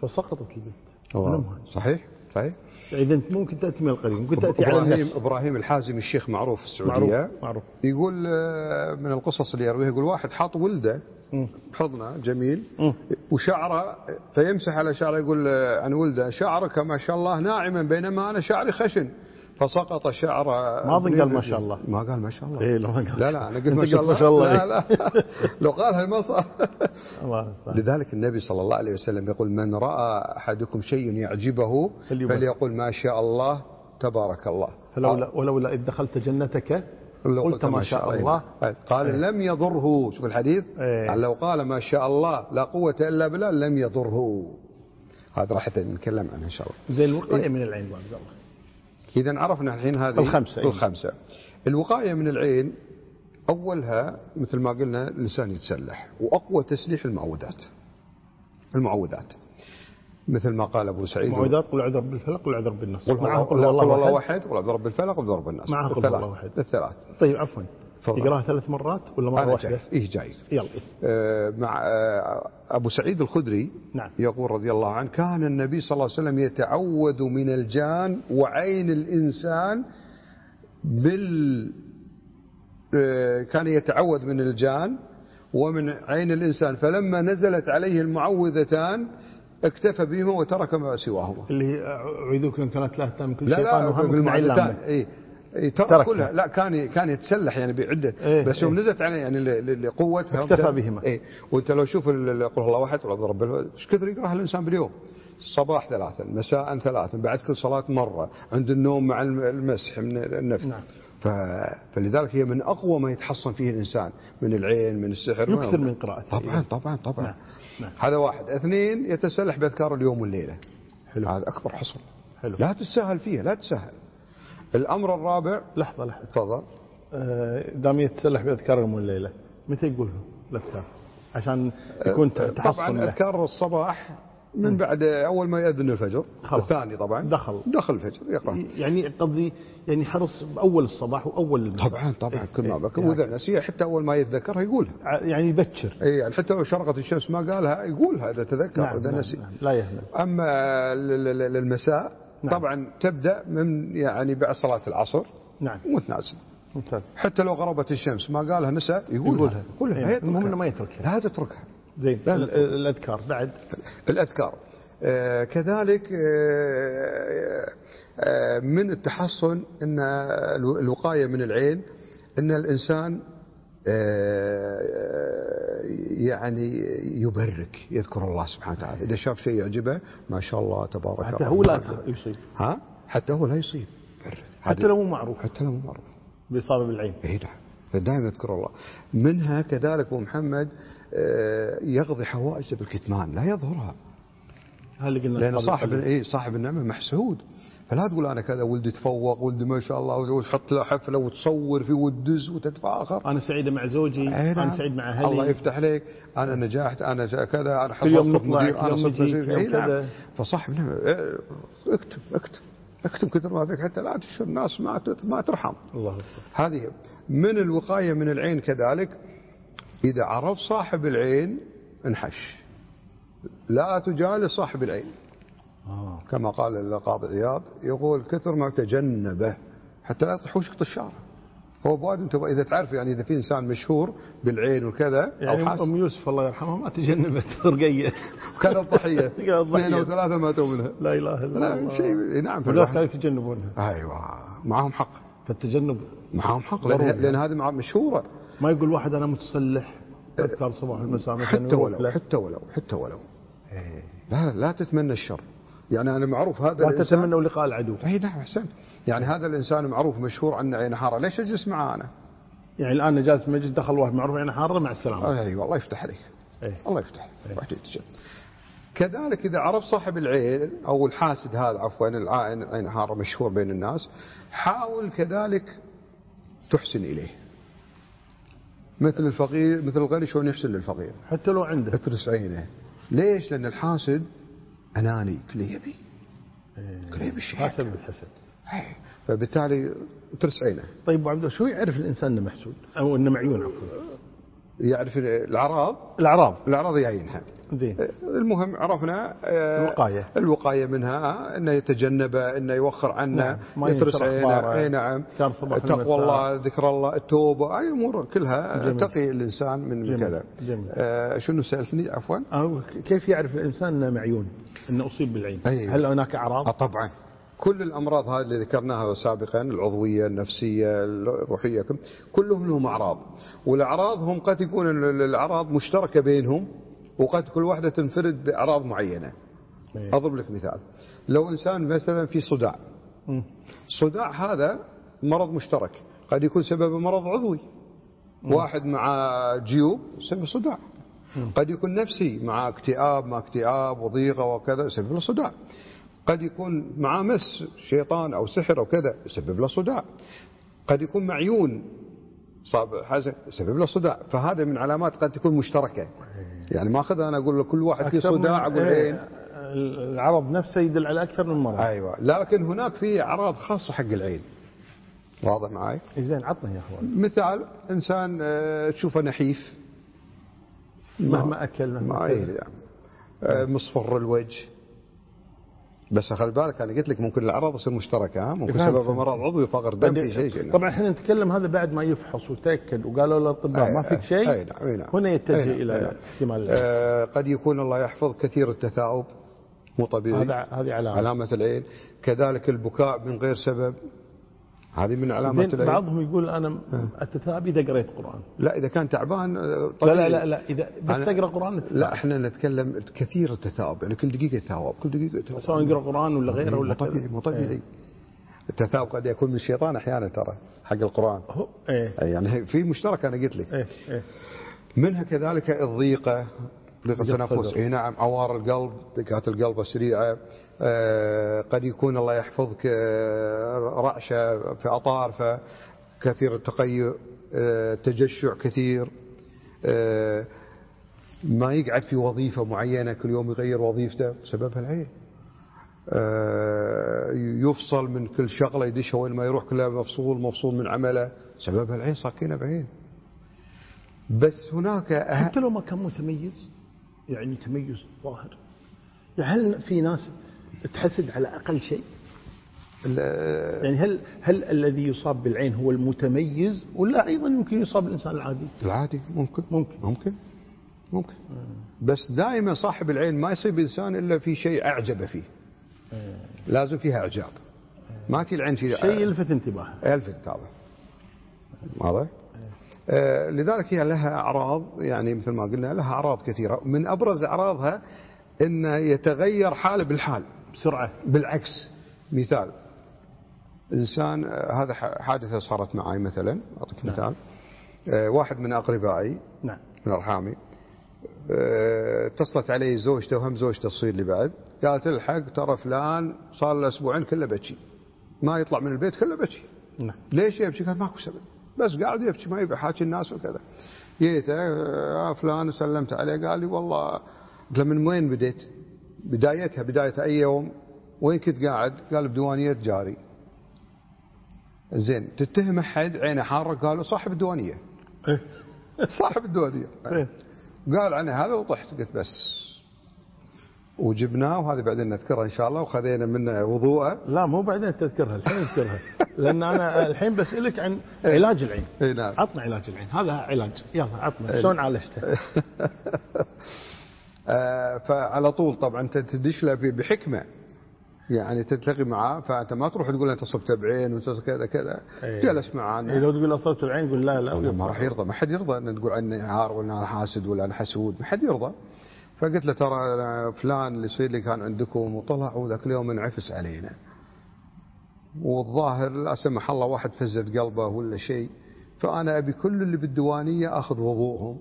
فسقطت البنت. نمها. صحيح؟ صحيح. إذا أنت ممكن تأتي من القريب. ممكن تأتي على إبراهيم إبراهيم الحازمي الشيخ معروف في معروف السعوديه معروف. يقول آه، من القصص اللي يرويها يقول واحد حاط ولده مم. بحضنه جميل. وشعره فيمسح على شعره يقول آه، عن ولده شعرك ما شاء الله ناعما بينما أنا شعري خشن فسقط شعره ما قال ما شاء الله. ما قال ما شاء الله إيه لو ما قال لا لا أنا قلت ما شاء الله ما شاء الله لا لا *laughs* لو قالها ما صار. لذلك النبي صلى الله عليه وسلم يقول من رأى أحدكم شيء يعجبه. فليقول ما شاء الله تبارك الله فلولا ولولا إذ دخلت جنتك قلت ما شاء الله. قال لم يضره. شوف الحديث. إيه. لو قال ما شاء الله لا قوة إلا بالله لم يضره. هذا راح نتكلم عنه إن شاء الله. زي الوقاية من العين بعد الله إذا عرفنا الحين هذه الخمسة، إيه. الخمسة. الوقاية من العين أولها مثل ما قلنا الإنسان يتسلح وأقوى تسليح المعوذات. المعوذات. مثل ما قال أبو سعيد. معوذات قل اعوذ بالفلق قل اعوذ بالنص. قل معه قل الله واحد قل أعوذ برب الفلق قل برب الناس معه قل الله واحد. الثلاث. طيب عفوا. تقراها ثلاث مرات ولا مرة واحدة؟ جاي إيه جاي. يلا. آه، مع آه، أبو سعيد الخدري نعم. يقول رضي الله عنه كان النبي صلى الله عليه وسلم يتعوذ من الجان وعين الإنسان بال آه، كان يتعوذ من الجان ومن عين الإنسان. فلما نزلت عليه المعوذتان اكتفى بهما وترك ما سواهما اللي هي أعوذك ان كانت لا تام كل لا شيطان لا وهم من بالمعوذتان علام اي إيه ترك تركها. كلها لا كان كان يتسلح يعني بعدة إيه، بس يوم إيه. نزلت عليه يعني لقوتها اكتفى بهما. اي وانت لو شوف قل الله واحد برب الفلق، إيش كثر يقرأها الإنسان باليوم صباح ثلاثا مساء ثلاثا بعد كل صلاة مرة عند النوم مع الم- المسح من النفس نعم. ف... فلذلك هي من أقوى ما يتحصن فيه الإنسان من العين من السحر يكثر من قراءتها طبعا طبعا طبعا نعم. هذا واحد. اثنين يتسلح بأذكار اليوم والليلة. حلو. هذا أكبر حصن حلو. لا تتساهل فيها لا تتساهل. الأمر الرابع لحظة لحظة. تفضل. آه، دام يتسلح بأذكار يوم والليلة متى يقولها الأذكار؟ عشان يكون ت- تحصن طبعا أذكار الصباح من بعد أول ما يأذن الفجر خلاص. الثاني طبعا دخل. دخل الفجر يقرأ. يعني قصدي يعني حرص بأول الصباح وأول المساء. طبعا طبعا إيه، كل ما إيه، بكر. يعني- وإذا نسي حتى أول ما يتذكرها يقولها. يعني يبكر. اي يعني حتى لو شرقت الشمس ما قالها يقولها إذا تذكر نعم اذا نعم نسي. نعم لا يهمل. أما للمساء نعم. طبعا تبدأ من يعني بعد صلاة العصر نعم. وتنازل ممتاز. حتى لو غربت الشمس ما قالها نسى يقولها. يقولها. يقولها إيه،. المهم إنه ما يتركها. لا تتركها. زين. الأذكار. بعد. الأذكار. آه، كذلك آه، آه، من التحصن أن الو- الوقاية من العين أن الإنسان آه، يعني يبرك يذكر الله سبحانه وتعالى. إذا شاف شيء يعجبه ما شاء الله تبارك حتى هو لا. يصيب. ها؟ حتى هو لا يصيب. حتى لو مو معروف. حتى لو مو معروف. بإصابة بالعين. اي نعم. فدائما يذكر الله منها كذلك أبو محمد آه، يقضي حوائجه بالكتمان لا يظهرها هل قلنا لأن صاحب. إيه صاحب النعمة محسود فلا تقول أنا كذا ولدي تفوق ولدي ما شاء الله وتحط له حفلة وتصور فيه وتدز وتتفاخر أنا سعيدة مع زوجي نعم. أنا سعيد مع أهلي الله يفتح لك أنا نجحت أنا كذا أنا حصلت مدير أنا صرت نعم. كذا. فصاحب النعمة إيه، اكتب اكتب اكتب كثر ما فيك حتى لا تشر الناس ما ما ترحم. الله هذه من الوقاية من العين كذلك. إذا عرف صاحب العين انحش. لا تجالس صاحب العين. آه. كما قال القاضي عياض يقول كثر ما تجنبه حتى لا تحوشك طشاره هو بواد انت إذا تعرف يعني إذا في إنسان مشهور بالعين وكذا يعني أم يوسف الله يرحمها ما تجنبت رقية *laughs* كانت ضحية. اثنين أو ثلاثة ماتوا منها لا إله إلا لا الله. شيء نعم. في يتجنبونها. أيوه. معهم حق. فالتجنب معهم حق. لأن. لأن هذه مع- مشهورة. ما يقول واحد أنا متصلح أذكار صباح المساء حتى ولو. حتى ولو حتى ولو. لا لا تتمنى الشر. يعني أنا معروف هذا لا تتمنوا لقاء العدو. اي نعم أحسنت. يعني هذا الإنسان معروف مشهور عنه عين حارة. ليش أجلس معاه أنا؟ يعني الآن جالس مجلس دخل واحد معروف يعني حارة مع السلامة. أيوه الله يفتح عليك. إيه. الله يفتح عليك. واحد يتجنب كذلك إذا عرف صاحب العين أو الحاسد هذا عفوا العائن عين حارة مشهور بين الناس حاول كذلك تحسن إليه. مثل الفقير مثل الغني شلون يحسن للفقير؟ حتى لو عنده. اترس عينه. ليش؟ لأن الحاسد أناني كله يبي. كله يبي الشيء حسب الحسد أي. فبالتالي اترس عينه. طيب أبو عبد الله شو يعرف الإنسان إنه محسود؟ أو إنه معيون عفوا. يعرف الاعراض الأعراض الاعراض يعينها زين. المهم عرفنا آه، الوقاية. الوقاية منها إنه يتجنبه إنه يوخر عنه نعم. ما يترس عينه. إي نعم. تقوى. الله ذكر الله التوبة أي أمور كلها جميل. تقي الإنسان من جميل. كذا. جميل. آه شنو سألتني؟ عفوا. كيف يعرف الإنسان أنه معيون؟ أنه أصيب بالعين. أيوة. هل هناك أعراض آه طبعا. كل الأمراض هذه اللي ذكرناها سابقا العضوية النفسية الروحية كلهم لهم أعراض. والأعراض هم قد يكون ال- الأعراض مشتركة بينهم وقد كل واحدة تنفرد بأعراض معينة. إيه. أضرب لك مثال. لو إنسان مثلا في صداع. مم. الصداع هذا مرض مشترك. قد يكون سبب مرض عضوي. واحد مع جيوب سبب صداع. قد يكون نفسي مع اكتئاب مع اكتئاب وضيقة وكذا يسبب له صداع. قد يكون مع مس شيطان أو سحر أو كذا يسبب له صداع. قد يكون معيون صاب حاجة يسبب له صداع. فهذا من علامات قد تكون مشتركة. يعني ما أخذ أنا أقول لكل واحد فيه صداع أقول إيه، عين العرض نفسه يدل على أكثر من مرض أيوة. لكن هناك في أعراض خاصة حق العين. واضح معي زين عطنا يا أخوان؟ مثال إنسان آه، تشوفه نحيف. مهما أكل مهما. إيه يعني. آه، مصفر الوجه. بس خلي بالك أنا قلت لك ممكن الأعراض تصير مشتركة ها؟ ممكن. سبب مرض عضوي فقر دم في شيء شيء طبعا إحنا نتكلم هذا بعد ما يفحص وتأكد وقالوا الأطباء أي- ما فيك شيء أي نعم، أي نعم. هنا يتجه أي نعم، إلى نعم. احتمال. آه، قد يكون الله يحفظ كثير التثاؤب مو طبيعي. هذه علامة. علامة العين. كذلك البكاء من غير سبب. هذه من علامات بعضهم يقول أنا اتثاب إذا قريت قران لا إذا كان تعبان آه، لا طبيعي. لا لا, لا اذا بس أنا- تقرأ قران تتثاب. لا إحنا نتكلم كثير التثاؤب يعني كل دقيقة يتثاؤب كل دقيقة يتثاؤب سواء يقرأ قرآن ولا غيره ولا. طبيعي مو طبيعي. التثاؤب قد يكون من الشيطان أحيانا ترى حق القرآن. هو إيه. يعني في مشترك أنا قلت لك إيه إيه. منها كذلك الضيقة؟ ضيق ضيق التنفس. اي نعم عوار القلب دقات القلب السريعة. آه، قد يكون الله يحفظك آه، رعشة في أطارفه كثير التقيؤ آه، تجشع كثير آه، ما يقعد في وظيفة معينة كل يوم يغير وظيفته سببها العين آه، يفصل من كل شغلة يدشها وين ما يروح كلها مفصول مفصول من عمله سببها العين صاكينة بعين بس هناك حتى لو ما كان متميز يعني تميز ظاهر يعني هل في ناس تحسد على أقل شيء؟ يعني هل هل الذي يصاب بالعين هو المتميز ولا أيضا يمكن يصاب الانسان العادي؟ العادي ممكن. ممكن. ممكن. ممكن. بس دائما صاحب العين ما يصيب إنسان إلا في شيء أعجب فيه. لازم فيها إعجاب. ما تي العين في شيء يلفت انتباهه. الفت هذا واضح؟ آه، لذلك هي لها أعراض يعني مثل ما قلنا لها أعراض كثيرة. من أبرز أعراضها إن يتغير حالة بالحال. بسرعة بالعكس مثال إنسان آه، هذا ح- حادثة صارت معي مثلا أعطيك نعم. مثال آه، واحد من أقربائي نعم من أرحامي آه، اتصلت علي زوجته وهم زوجته تصير لي بعد قالت الحق ترى فلان صار له أسبوعين كله بكي ما يطلع من البيت كله بكي نعم ليش يبكي؟ قالت ماكو سبب بس قاعد يبكي ما يبي حاكي الناس وكذا جيته يا فلان سلمت عليه قال لي والله قلت له من وين بديت؟ بدايتها بداية أي يوم وين كنت قاعد؟ قال بديوانية جاري. زين تتهم أحد؟ عينه حارة؟ قالوا صاحب الديوانية إيه. *laughs* صاحب الديوانية زين. قال عنه هذا وطحت. قلت بس. وجبناه وهذه بعدين نذكرها إن شاء الله وخذينا منه وضوءه. لا مو بعدين تذكرها الحين اذكرها لأن أنا الحين بسالك عن علاج العين. اي نعم. عطنا علاج العين. هذا علاج. يلا عطنا. شلون عالجته؟ *laughs* آه، فعلى طول طبعا انت تدش له ب- بحكمة. يعني تلتقي معاه فأنت ما تروح تقول أنت صبت بعين وأنت كذا كذا إيه. جلس إيه، معانا لو تقول اصبت العين يقول لا لا ما راح يرضى. ما حد يرضى إن تقول عني عار ولا أنا حاسد ولا أنا حسود. ما حد يرضى. فقلت له ترى فلان اللي يصير لي كان عندكم وطلع وذاك اليوم انعفس علينا. والظاهر لا سمح الله واحد فزت قلبه ولا شيء. فأنا أبي كل اللي بالديوانية أخذ وضوءهم.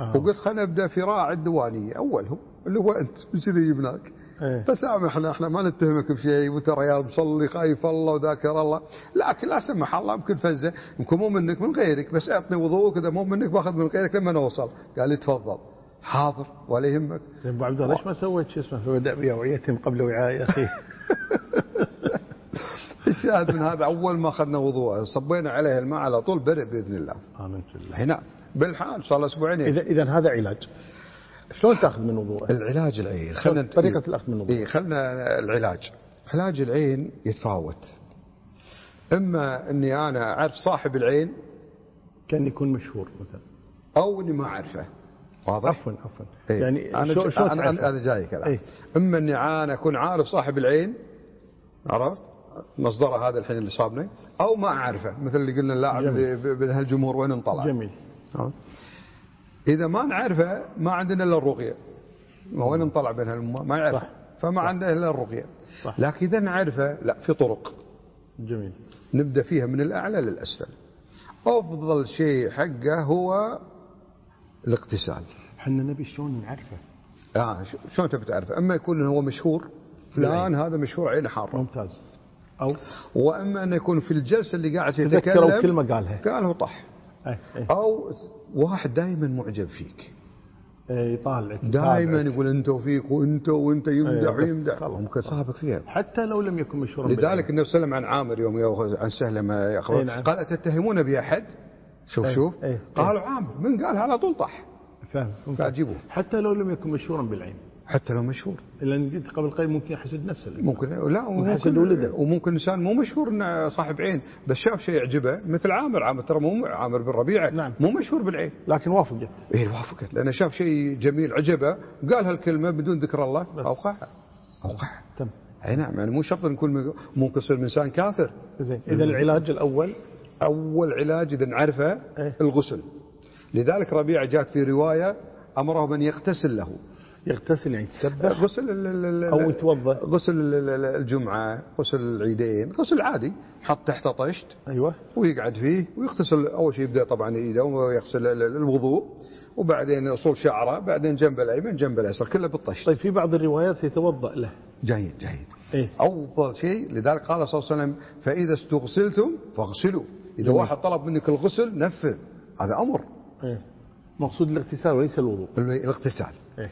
آه. وقلت خلينا نبدأ في راعي الديوانية. أولهم اللي هو أنت من كذا جبناك إيه. فسامحنا إحنا ما نتهمك بشيء وأنت ريال مصلي خايف الله وذاكر الله. لكن لا سمح الله يمكن فزه. يمكن مو منك من غيرك بس أعطني وضوءك. إذا مو منك بأخذ من غيرك لما نوصل. قال لي تفضل. حاضر ولا يهمك. زين أبو عبد الله ليش ما سويت شو اسمه فبدا بأوعية قبل وعاء أخي؟ *laughs* الشاهد من هذا أول ما أخذنا وضوءه صبينا عليه الماء على طول برئ بإذن الله. امنت بالله هنا. بالحال صار له أسبوعين. اذا إذا هذا علاج. شلون تأخذ من وضوءه؟ العلاج العين. خلينا طريقة الأخذ من الوضوء. إيه خلنا العلاج. علاج العين يتفاوت. إما إني أنا أعرف صاحب العين كان يكون مشهور مثلا. أو إني ما أعرفه. واضح؟ عفوا عفوا. إيه. يعني أنا شو- شلون أنا؟ أنا أنا جاي كذا. إيه. إما إني أنا أكون عارف صاحب العين عرفت؟ مصدره هذا الحين اللي صابني أو ما أعرفه. مثل اللي قلنا اللاعب بهالجمهور وين انطلع. جميل. عرفت؟ إذا ما نعرفه ما عندنا إلا الرقية. ما وين نطلع بين ما يعرف صح. فما عندنا إلا الرقية. صح. لكن إذا نعرفه لا في طرق. جميل. نبدأ فيها من الأعلى للأسفل. أفضل شيء حقه هو الاغتسال إحنا نبي شلون نعرفه؟ آه شلون تبي تعرف أما يكون هو مشهور فلان هذا مشهور عين حارة. ممتاز. أو؟ وأما أن يكون في الجلسة اللي قاعد تذكروا يتكلم كلمة قالها. قاله طح. اي اي أو واحد دائما معجب فيك. إي، يطالعك دائما. يقول أنت وفيك وأنت وأنت يمدح ويمدح. ممكن صاحبك فيها. حتى لو لم يكن مشهورا لذلك النبي صلى الله عليه وسلم عن عامر يوم عن سهل ما يأخذ نعم. قال أتتهمون بأحد شوف أي، شوف. أي،. قالوا عامر. من قال؟ على طول طح فاهم حتى لو لم يكن مشهورا بالعين حتى لو مشهور. لأن قلت قبل قليل ممكن يحسد نفسه. الإنسان. ممكن لا وممكن ولده. وممكن إنسان مو مشهور إنه صاحب عين. بس شاف شيء يعجبه مثل عامر. عامر ترى مو عامر بن ربيعة. نعم. مو مشهور بالعين. لكن وافقت. إيه وافقت. لأنه شاف شيء جميل عجبه. قال هالكلمة بدون ذكر الله. أوقعها. أوقعها. تم. أي نعم يعني مو شرط نكون ممكن يصير إنسان كافر. زين. إذا العلاج الأول؟ أول علاج إذا نعرفه إيه. الغسل. لذلك ربيعة جاءت في رواية أمره من يغتسل له. يغتسل يعني يتسبح. غسل ال- ال- ال- أو يتوضأ. غسل ال- ال- الجمعة غسل العيدين غسل عادي. حط تحت طشت. أيوه. ويقعد فيه ويغتسل. أول شيء يبدأ طبعا ايده ويغسل ال- ال- الوضوء وبعدين اصول شعرة بعدين جنب الأيمن جنب الأيسر كله بالطشت. طيب في بعض الروايات يتوضأ له. جيد جيد. إيه. افضل شيء لذلك قال صلى الله عليه وسلم فإذا استغسلتم فاغسلوا. إذا جميل. واحد طلب منك الغسل نفذ. هذا أمر. إيه. مقصود الاغتسال وليس الوضوء. الاغتسال. إيه.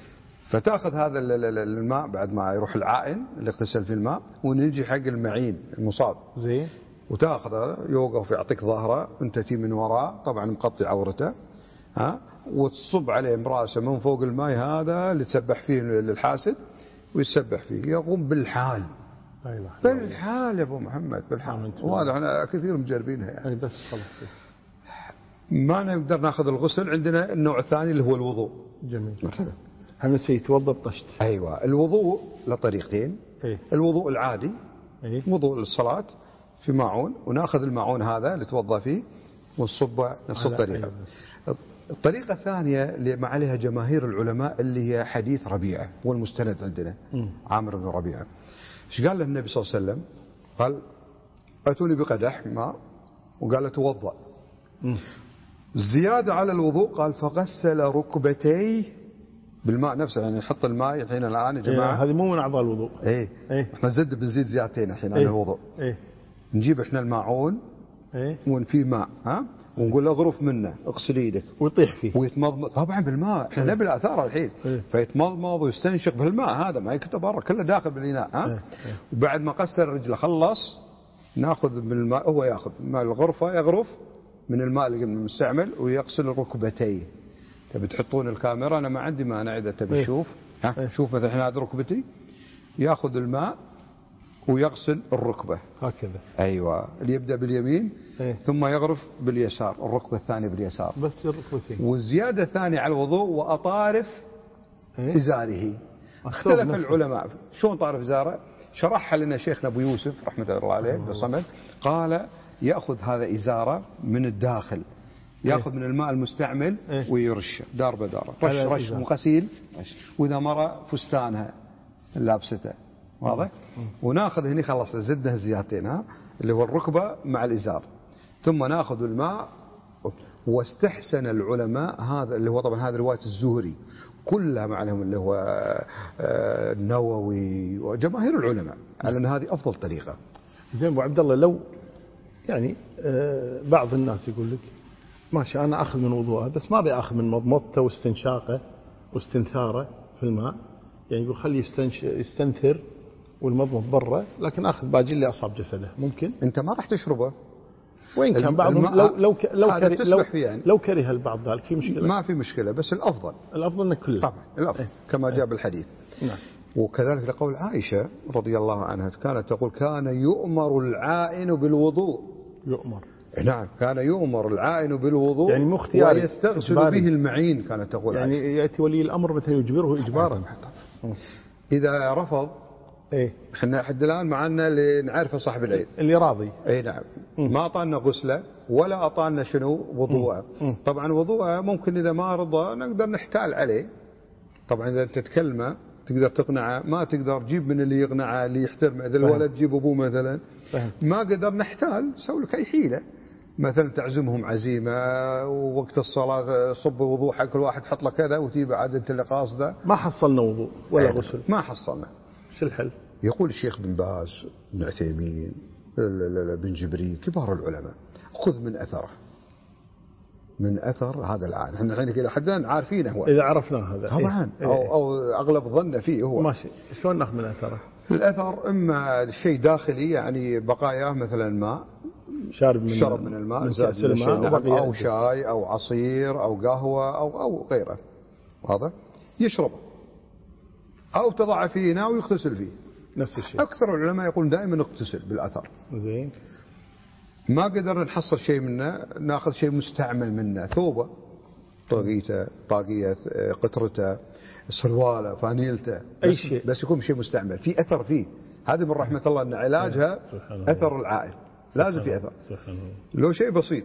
فتأخذ هذا ال- ال- ال- الماء بعد ما يروح العائن اللي اغتسل في الماء ونجي حق المعين المصاب. زين. وتاخذه يوقف يعطيك ظهره وانت تجي من وراه طبعا مغطي عورته. ها؟ وتصب عليه براسه من فوق الماء هذا اللي تسبح فيه للحاسد ويسبح فيه. يقوم بالحال. بالحال يا أبو محمد بالحال. وهذا إحنا كثير مجربينها يعني. بس خلاص. ما نقدر ناخذ الغسل عندنا النوع الثاني اللي هو الوضوء. جميل. مثلا هم شيء يتوضأ بطشت؟ أيوه. الوضوء له طريقتين إيه. الوضوء العادي إيه. وضوء للصلاة في معون وناخذ المعون هذا توضى فيه ونصبه نفس الطريقة. الطريقة الثانية اللي ما عليها جماهير العلماء اللي هي حديث ربيعة والمستند عندنا مم. عامر بن ربيعة. إيش قال له النبي صلى الله عليه وسلم؟ قال أتوني بقدح ماء وقال له توضأ مم. زيادة على الوضوء قال فغسل ركبتيه بالماء نفسه يعني نحط الماء الحين الآن يا إيه، جماعة. هذه مو من أعضاء الوضوء. إيه. إيه. إحنا زد بنزيد زيادتين الحين عن إيه. الوضوء. إيه. نجيب إحنا الماعون إيه. ون فيه ماء ها؟ ونقول له اغرف منه اغسل إيدك ويطيح فيه. ويتمضمض. طبعا بالماء. إحنا نبي الآثار الحين. إيه. فيتمضمض ويستنشق بالماء هذا ما يكتب برا كله داخل بالإناء ها؟ إيه. إيه. وبعد ما قسر رجله خلص ناخذ من الماء هو ياخذ. ماء الغرفة يغرف من الماء اللي المستعمل ويغسل ركبتيه. تبي تحطون الكاميرا أنا ما عندي مانع إذا تبي إيه. تشوف. ها؟ إيه. شوف مثلا هذه ركبتي ياخذ الماء ويغسل الركبة. هكذا. أيوه. اللي يبدأ باليمين إيه. ثم يغرف باليسار الركبة الثانية باليسار. بس الركبتين. والزيادة الثانية على الوضوء وأطارف إيه. إزاره. الثوب اختلف. العلماء. شلون طارف إزاره؟ شرحها لنا شيخنا أبو يوسف رحمة الله عليه بصمد قال يأخذ هذا إزارة من الداخل. ياخذ من الماء المستعمل إيه. ويرشه دار بدار رش رش الإزار. وغسيل وإذا مرة فستانها لابسته. واضح؟ وناخذ هني خلاص زدنا زيادتين ها؟ اللي هو الركبة مع الازار ثم ناخذ الماء واستحسن العلماء هذا اللي هو طبعا هذا رواية الزهري. كلها معهم اللي هو آه، النووي وجماهير العلماء على أن هذه أفضل طريقة. زين أبو عبد الله لو يعني آه بعض الناس يقول لك ماشي أنا أخذ من وضوءه بس ما أبي أخذ من مضمضته واستنشاقه واستنثاره في الماء. يعني يقول خليه يستنش يستنثر والمضمض برا لكن أخذ باقي اللي أصاب جسده. ممكن؟ أنت ما راح تشربه. وين كان بعضهم الماء- لو لو لو كره تسبح لو, يعني. لو كره البعض ذلك في مشكلة؟ ما في مشكلة بس الأفضل. الأفضل إنك كله. طبعا الأفضل كما جاء بالحديث. نعم. وكذلك لقول عائشة رضي الله عنها كانت تقول كان يؤمر العائن بالوضوء. يؤمر. نعم. كان يؤمر العائن بالوضوء يعني مو اختياري، ويستغسل إجباري. به المعين كانت تقول يعني يعني يأتي ولي الأمر مثلا يجبره إجبارا. إذا رفض إيه. إحنا حد الآن معنا اللي نعرفه صاحب العيد اللي راضي. اي نعم. ما اعطانا غسله ولا اعطانا شنو؟ وضوءه. طبعا وضوءه ممكن إذا ما رضى نقدر نحتال عليه. طبعا إذا أنت تكلمه تقدر تقنعه ما تقدر جيب من اللي يقنعه اللي يحترمه إذا الولد جيب أبوه مثلا. فهم. ما قدر نحتال نسوي لك أي حيلة مثلا تعزمهم عزيمة ووقت الصلاة صب وضوء حق كل واحد حط له كذا وتجيب عاد أنت اللي قاصده. ما حصلنا وضوء ولا إيه، غسل. ما حصلنا. شو الحل؟ يقول الشيخ بن باز بن عثيمين بن جبريل كبار العلماء خذ من أثره. من أثر هذا العالم. إحنا الحين إلى حد الآن عارفينه هو. إذا عرفنا هذا. طبعا. إيه. أو, إيه. أو أغلب ظنه فيه هو. ماشي. شلون نأخذ من أثره؟ الأثر إما شيء داخلي يعني بقاياه مثلا ماء شارب من شرب من الماء من زاد من الماء نعم أو. شاي أو عصير أو قهوة أو أو غيره. هذا يشربه أو تضع فيه إناء ويغتسل فيه. نفس الشيء. أكثر العلماء يقولون دائما اغتسل بالأثر. زين. ما قدرنا نحصل شيء منه ناخذ شيء مستعمل منه. ثوبه طاقيته طاقية آه، قطرته. سرواله فانيلته أي شيء. بس يكون شيء مستعمل. في أثر فيه. هذه من رحمة الله أن علاجها الله. أثر العائل لازم في أثر. لو شيء بسيط.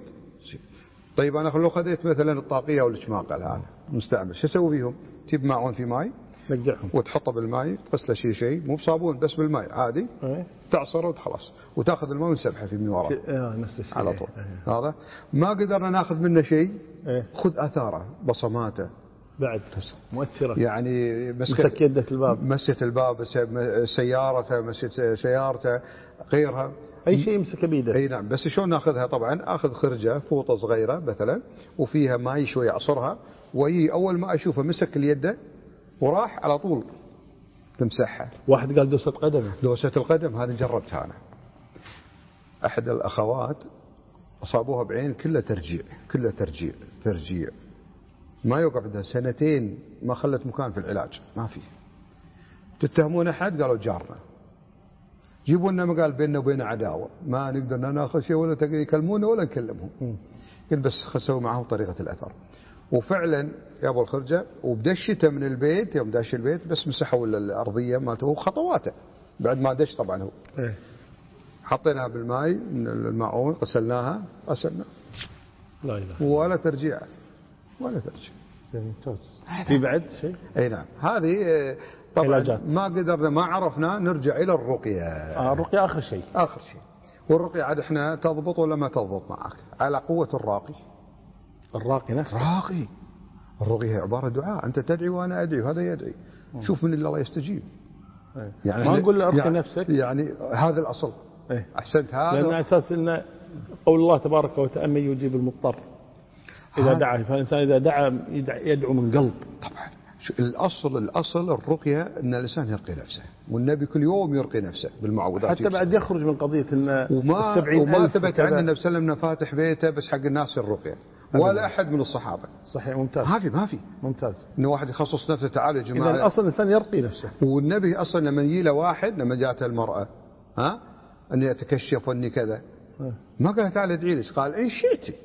طيب أنا لو خذيت مثلا الطاقية أو الآن مستعمل. شو أسوي فيهم؟ تجيب معون في ماي نقعهم. وتحطه بالماء تغسله شيء شيء مو بصابون بس بالماء عادي. إيه. تعصره وخلاص وتأخذ الماء وتسبحه فيه من وراء آه على طول. إيه. هذا؟ ما قدرنا ناخذ منه شيء. إيه. خذ آثاره بصماته. بعد. مؤثرة. يعني مسك مسك يدة الباب. مسة الباب سيارته مسة سيارته غيرها. أي شيء يمسك بيده أي نعم. بس شلون ناخذها؟ طبعا آخذ خرجة فوطة صغيرة مثلا وفيها ماي شوي اعصرها ويجي أول ما أشوفه مسك اليده وراح على طول تمسحها. واحد قال دوسة قدمه دوسة القدم هذه جربتها أنا. أحد الأخوات أصابوها بعين كلها ترجيع كلها ترجيع ترجيع. ما يوقف عندها سنتين ما خلت مكان في العلاج. ما في. تتهمون أحد؟ قالوا جارنا. جيبوا لنا ما قال بيننا وبين عداوة. ما نقدر ناخذ شيء ولا يكلمونا ولا نكلمهم. قلت بس خسوا معهم طريقة الأثر. وفعلا يا أبو الخرجة وبدشته من البيت يوم داش البيت بس مسحوا الأرضية مالته وخطواته. بعد ما دش طبعا هو. إيه. حطيناها بالماء من الماعون غسلناها غسلنا. لا إله ولا ترجيع. ولا ممتاز في بعد شيء؟ أي نعم. هذه آه، طبعا علاجات. ما قدرنا ما عرفنا نرجع إلى الرقية. آه الرقية آخر شيء. آخر شيء. والرقية عاد إحنا تضبط ولا ما تضبط معك؟ على قوة الراقي. الراقي نفسه. راقي. الرقية عبارة دعاء. أنت تدعي وأنا أدعي وهذا يدعي. شوف من اللي الله يستجيب. إيه. يعني ما نقول ارقي يعني نفسك. يعني هذا الأصل. إيه. أحسنت لأن هذا أساس أن قول الله تبارك وتعالى من يجيب المضطر إذا دعا فالإنسان إذا دعا يدع- يدعو من قلب. طبعا. شو- الاصل الأصل الرقية إن الإنسان يرقي نفسه والنبي كل يوم يرقي نفسه بالمعوذات حتى بعد يخرج من قضية أن وما وما ثبت. عن النبي صلى الله عليه وسلم فاتح بيته بس حق الناس في الرقية. ولا أحد من الصحابة. صحيح ممتاز. ما في ما في. ممتاز. انه واحد يخصص نفسه تعالوا يا إذا جماعة. الأصل الإنسان يرقي نفسه. والنبي أصلا لما يجي له واحد لما جاءت المرأة ها؟ أني أتكشف وأني كذا. ما قال تعال ادعي لي قال إن شئت.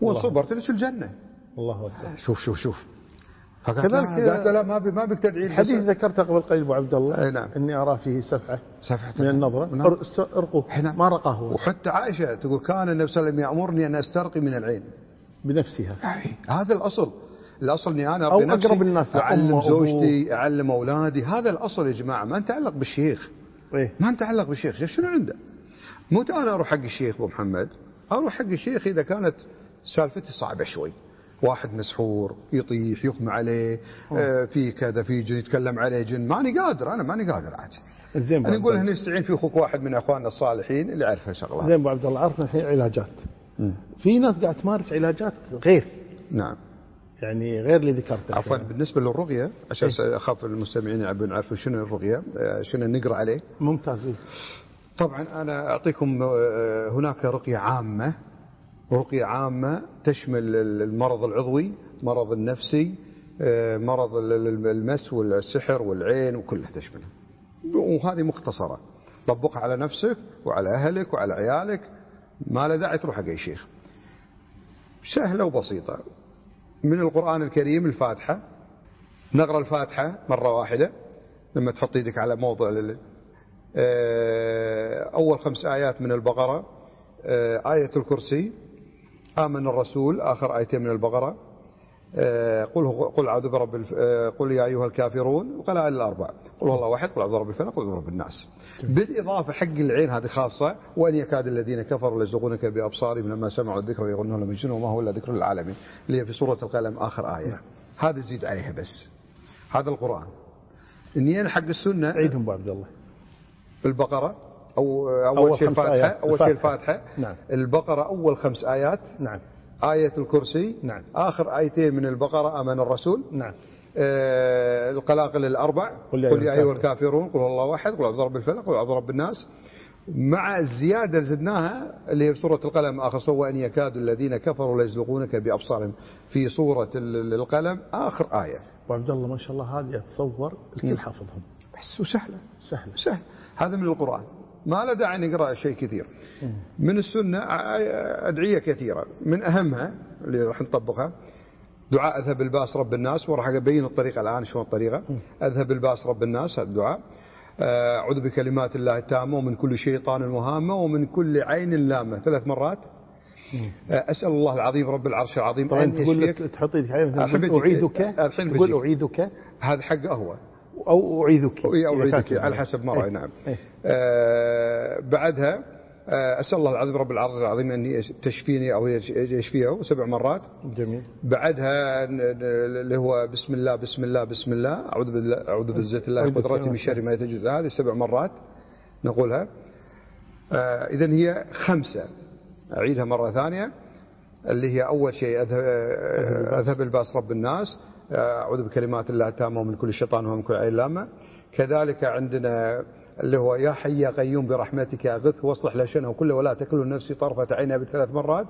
وان صبرت لك الجنة؟ الله أكبر. شوف شوف شوف. فقالت كذلك- لا قالت لا ما بي ما بك تدعي لي حديث بس- ذكرته قبل قليل أبو عبد الله. أي نعم. إني أرى فيه سفحة سفحة. من النظرة. نعم. ارقوا نعم. ما رقاه. هو وحتى عائشة تقول كان النبي صلى الله عليه وسلم يأمرني أن أسترقي من العين. بنفسها. هذا الأصل. الأصل أني أنا أو أقرب الناس وأبوه. زوجتي أعلم أولادي. هذا الأصل يا جماعة ما نتعلق بالشيخ. إيه. ما نتعلق بالشيخ. الشيخ شنو عنده؟ مو أنا أروح حق الشيخ أبو محمد أروح حق الشيخ إذا كانت سالفتي صعبة شوي. واحد مسحور يطيح يغمى عليه آه في كذا في جن يتكلم عليه جن. ماني قادر أنا ماني قادر عاد. زين نقول الله. هنا نستعين في أخوك واحد من أخواننا الصالحين اللي عرفه شغلات. زين أبو عبد الله عرفنا الحين علاجات. في ناس قاعد تمارس علاجات غير. نعم. يعني غير اللي ذكرته. عفوا بالنسبة للرقية عشان أخاف المستمعين يعرفون يعرفوا شنو الرقية آه، شنو نقرأ عليه. ممتاز. إيه. طبعا أنا أعطيكم آه، هناك رقية عامة. رقية عامة تشمل المرض العضوي مرض النفسي آه، مرض ال- ال- المس والسحر والعين وكله تشمله وهذه مختصرة. طبقها على نفسك وعلى أهلك وعلى عيالك. ما له داعي تروح حق أي شيخ. سهلة وبسيطة. من القرآن الكريم الفاتحة. نقرأ الفاتحة مرة واحدة. لما تحط يدك على موضع آه، أول خمس آيات من البقرة. آه، آية الكرسي. آمن الرسول آخر آيتين من البقرة. آه، قل قل أعوذ برب الف... آه، قل يا أيها الكافرون وقلائل الاربع قل الله واحد قل أعوذ برب الفلق قل أعوذ برب الناس. بالإضافة حق العين هذه خاصة وأن يكاد الذين كفروا ليزغونك بأبصارهم لما سمعوا الذكر ويظنون لمجنون وما هو إلا ذكر للعالمين. اللي هي في سورة القلم آخر آية. هذا زيد عليها بس. هذا القرآن. إني حق السنة. عيدهم أبو عبد الله. البقره أول, أول شيء آيات. أول شيء الفاتحة. نعم. البقرة أول خمس آيات. نعم. آية الكرسي. نعم. آخر آيتين من البقرة آمن الرسول. نعم. آه القلاقل الأربع. قل يا أيها الكافرون. قل الله واحد قل أعوذ برب الفلق قل أعوذ برب الناس. مع الزيادة اللي زدناها اللي هي في سورة القلم آخر سورة وأن يكاد الذين كفروا ليزلقونك بأبصارهم. في سورة ال- القلم آخر آية. أبو عبد الله ما شاء الله هذه أتصور الكل حافظهم. بس وسهلة سهلة. سهل هذا من القرآن. ما له داعي نقرأ شيء كثير. من السنة أدعية كثيرة. من أهمها اللي راح نطبقها دعاء أذهب الباس رب الناس. وراح أبين الطريقة الآن شلون الطريقة. أذهب الباس رب الناس هذا الدعاء. آه، أعوذ بكلمات الله التامة ومن كل شيطان وهامة ومن كل عين لامة. ثلاث مرات. آه، أسأل الله العظيم رب العرش العظيم طبعا أن تقول يشفيك. لك تحط لك عليه مثلا الحين تقول. أعيدك. هذا حقه هو. أو اعيدك أو أعيدك كان على حسب ما رأي إيه. نعم. إيه. آه بعدها آه أسأل الله العظيم رب العرش العظيم أن تشفيني أو يش- يشفيه سبع مرات. جميل. بعدها اللي هو بسم الله بسم الله بسم الله أعوذ بالله أعوذ بعزة الله قدرتي. من شر ما يتجد هذه سبع مرات نقولها. آه إذا هي خمسة. أعيدها مرة ثانية اللي هي أول شيء أذهب, الباس رب الناس. أعوذ بكلمات الله التامة ومن كل شيطان ومن كل عين لامة. كذلك عندنا اللي هو يا حي يا قيوم برحمتك أغث واصلح لشأنه كله ولا تكل نفسي طرفة عينها بثلاث مرات.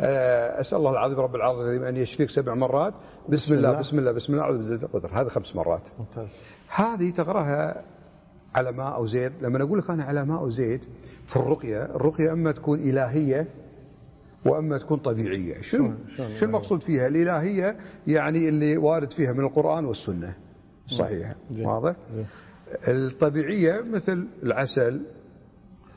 آه، أسأل الله العظيم رب العظيم أن يشفيك سبع مرات. بسم الله. بسم الله. بسم الله أعوذ بالله القدر. هذا خمس مرات. ممتاز هذه تقرأها على ماء أو زيت. لما أقول لك أنا على ماء أو زيت في الرقية الرقية أما تكون إلهية وأما تكون طبيعية. شنو شو المقصود فيها؟ الإلهية يعني اللي وارد فيها من القرآن والسنة. صحيح. واضح. الطبيعية مثل العسل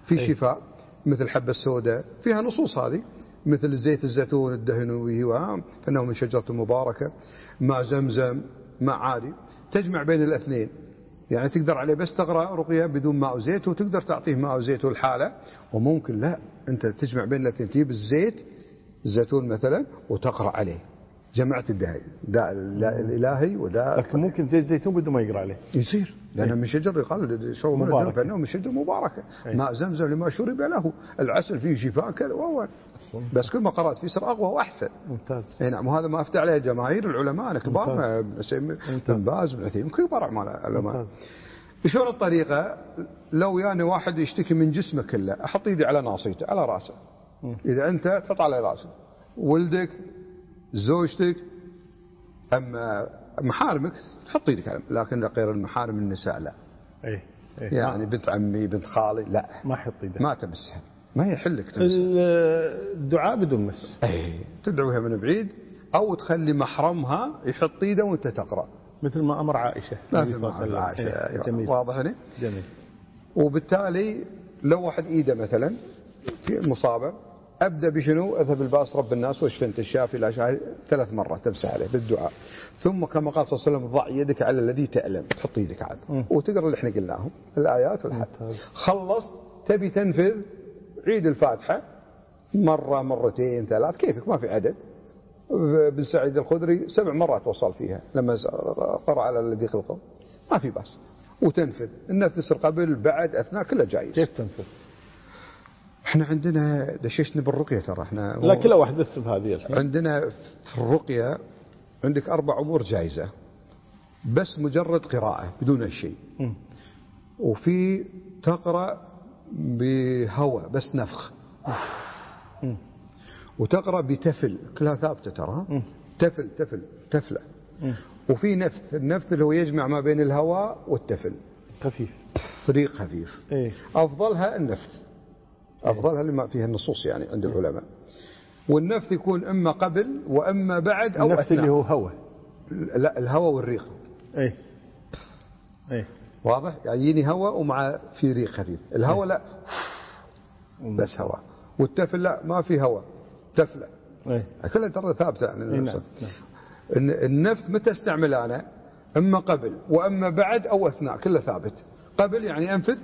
في أي. شفاء مثل حبة السوداء فيها نصوص هذه. مثل زيت الزيتون الدهن فإنه من شجرة مباركة. ماء زمزم ماء عادي. تجمع بين الاثنين. يعني تقدر عليه بس تقرأ رقية بدون ماء وزيت وتقدر تعطيه ماء وزيت الحالة وممكن لا أنت تجمع بين الأثنين تجيب الزيت الزيتون مثلا وتقرأ عليه. جمعت الداء داء الإلهي وداء لكن ممكن زيت زيتون بدون ما يقرأ عليه. يصير لأنه من شجر يقال شرب من. الدم فإنه من شجر مباركة. أي. ماء زمزم لما شرب له. العسل فيه شفاء كذا وهو بس كل ما قرأت فيه صار أقوى وأحسن. ممتاز. إي نعم وهذا ما افتى عليه جماهير العلماء أنا كبار ممتاز. ابن سيم- ممتاز. بن باز بن عثيمين كبار علماء العلماء. ممتاز. شلون الطريقة؟ لو يعني واحد يشتكي من جسمه كله أحط إيدي على ناصيته على رأسه. إذا أنت تحط على رأسه ولدك زوجتك أما محارمك تحط إيدك على لكن غير المحارم النساء لا. إيه إيه. يعني بنت عمي بنت خالي لا. ما حط إيده. ما تمسها. ما يحلك تمسها الدعاء بدون مس. أي تدعوها من بعيد أو تخلي محرمها يحط إيده وأنت تقرأ. مثل ما صلى الله عليه ما وسلم. عائشة. إيه، أيوة. جميل. واضح هنا جميل. وبالتالي لو واحد إيده مثلا في مصابة أبدأ بشنو؟ أذهب الباس رب الناس واشفي انت الشافي لا شافي ثلاث مرات تمسح عليه بالدعاء. ثم كما قال صلى الله عليه وسلم ضع يدك على الذي تألم. تحط يدك عاد. مم. وتقرأ اللي إحنا قلناهم الآيات والحد. خلصت تبي تنفذ عيد الفاتحة مرة مرتين ثلاث كيفك؟ ما في عدد. بن سعيد الخدري سبع مرات وصل فيها لما قرأ على الذي خلقه. ما في بس وتنفذ. النفس قبل بعد أثناء كله جايز. كيف تنفذ؟ إحنا عندنا دششنا بالرقية ترى. إحنا لا كل واحد بس بهذه الحين عندنا في الرقية عندك أربع أمور جائزة بس مجرد قراءة بدون شيء. وفي تقرأ بهواء بس نفخ. مم. وتقرأ بتفل. كلها ثابتة ترى. تفل تفل تفلة مم. وفي نفث. النفث اللي هو يجمع ما بين الهواء والتفل. خفيف. ريق خفيف. إيه. أفضلها النفث. أفضلها لما فيها النصوص يعني عند العلماء. والنفث يكون إما قبل وإما بعد أو النفس أثناء. اللي هو هواء. لا الهواء والريق. إيه. إيه. واضح؟ يعني يجيني هواء ومع في ريق خفيف الهواء لا. بس هواء والتفل لا ما في هواء تفلة. إيه. كلها ترى ثابتة يعني إيه نعم نعم. الن- النفث متى استعمل أنا؟ إما قبل وإما بعد أو أثناء كله ثابت. قبل يعني أنفث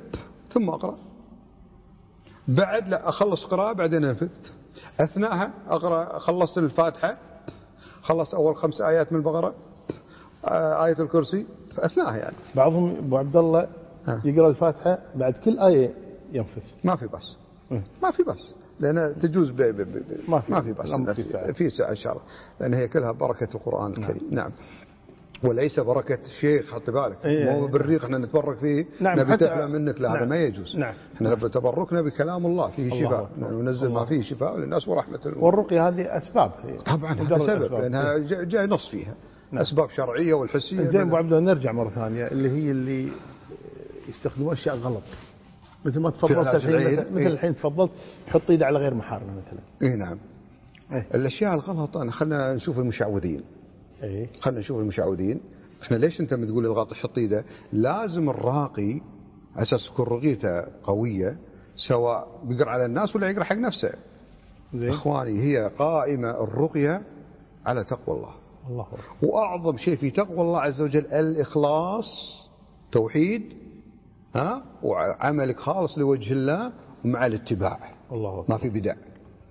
ثم أقرأ. بعد لا أخلص قراءة بعدين أنفث أثناءها أقرأ خلصت الفاتحة. خلص أول خمس آيات من البقرة. آه، آية الكرسي. أثناءها يعني بعضهم أبو عبد الله ها. يقرأ الفاتحة بعد كل آية ينفث ما في بس مم. ما في بس لأن تجوز ب... ب... ب... ما في- ما في بس في سعة إن شاء الله لأن هي كلها بركة القرآن الكريم نعم وليس بركة الشيخ حط بالك إيه. مو بالريق إحنا نتبرك فيه نعم، نبي تفهم منك لا هذا نعم. ما يجوز نعم. إحنا نبي تبركنا بكلام الله فيه الله شفاء أكبر. ننزل ما الله. فيه شفاء للناس ورحمة. والرقية هذه أسباب طبعا هذا سبب أسباب. لأنها جا- جاي نص فيها أسباب شرعية والحسية. زين أبو عبد الله نرجع مرة ثانية. اللي هي اللي يستخدمون أشياء غلط. مثل ما تفضلت الحين العين. مثل, إيه. الحين تفضلت يحط ايده على غير محارمه مثلا. اي نعم. إيه. الأشياء الغلط أنا خلينا نشوف المشعوذين. إيه. خلينا نشوف المشعوذين. إحنا ليش أنت بتقول الغلط حط إيده؟ لازم الراقي على أساس تكون رقيته قوية سواء بيقرأ على الناس ولا يقرأ حق نفسه. زين. إخواني هي قائمة الرقية على تقوى الله. الله أكبر. وأعظم شيء في تقوى الله عز وجل الإخلاص توحيد ها وعملك خالص لوجه الله ومع الاتباع. الله ما أكبر. في بدع.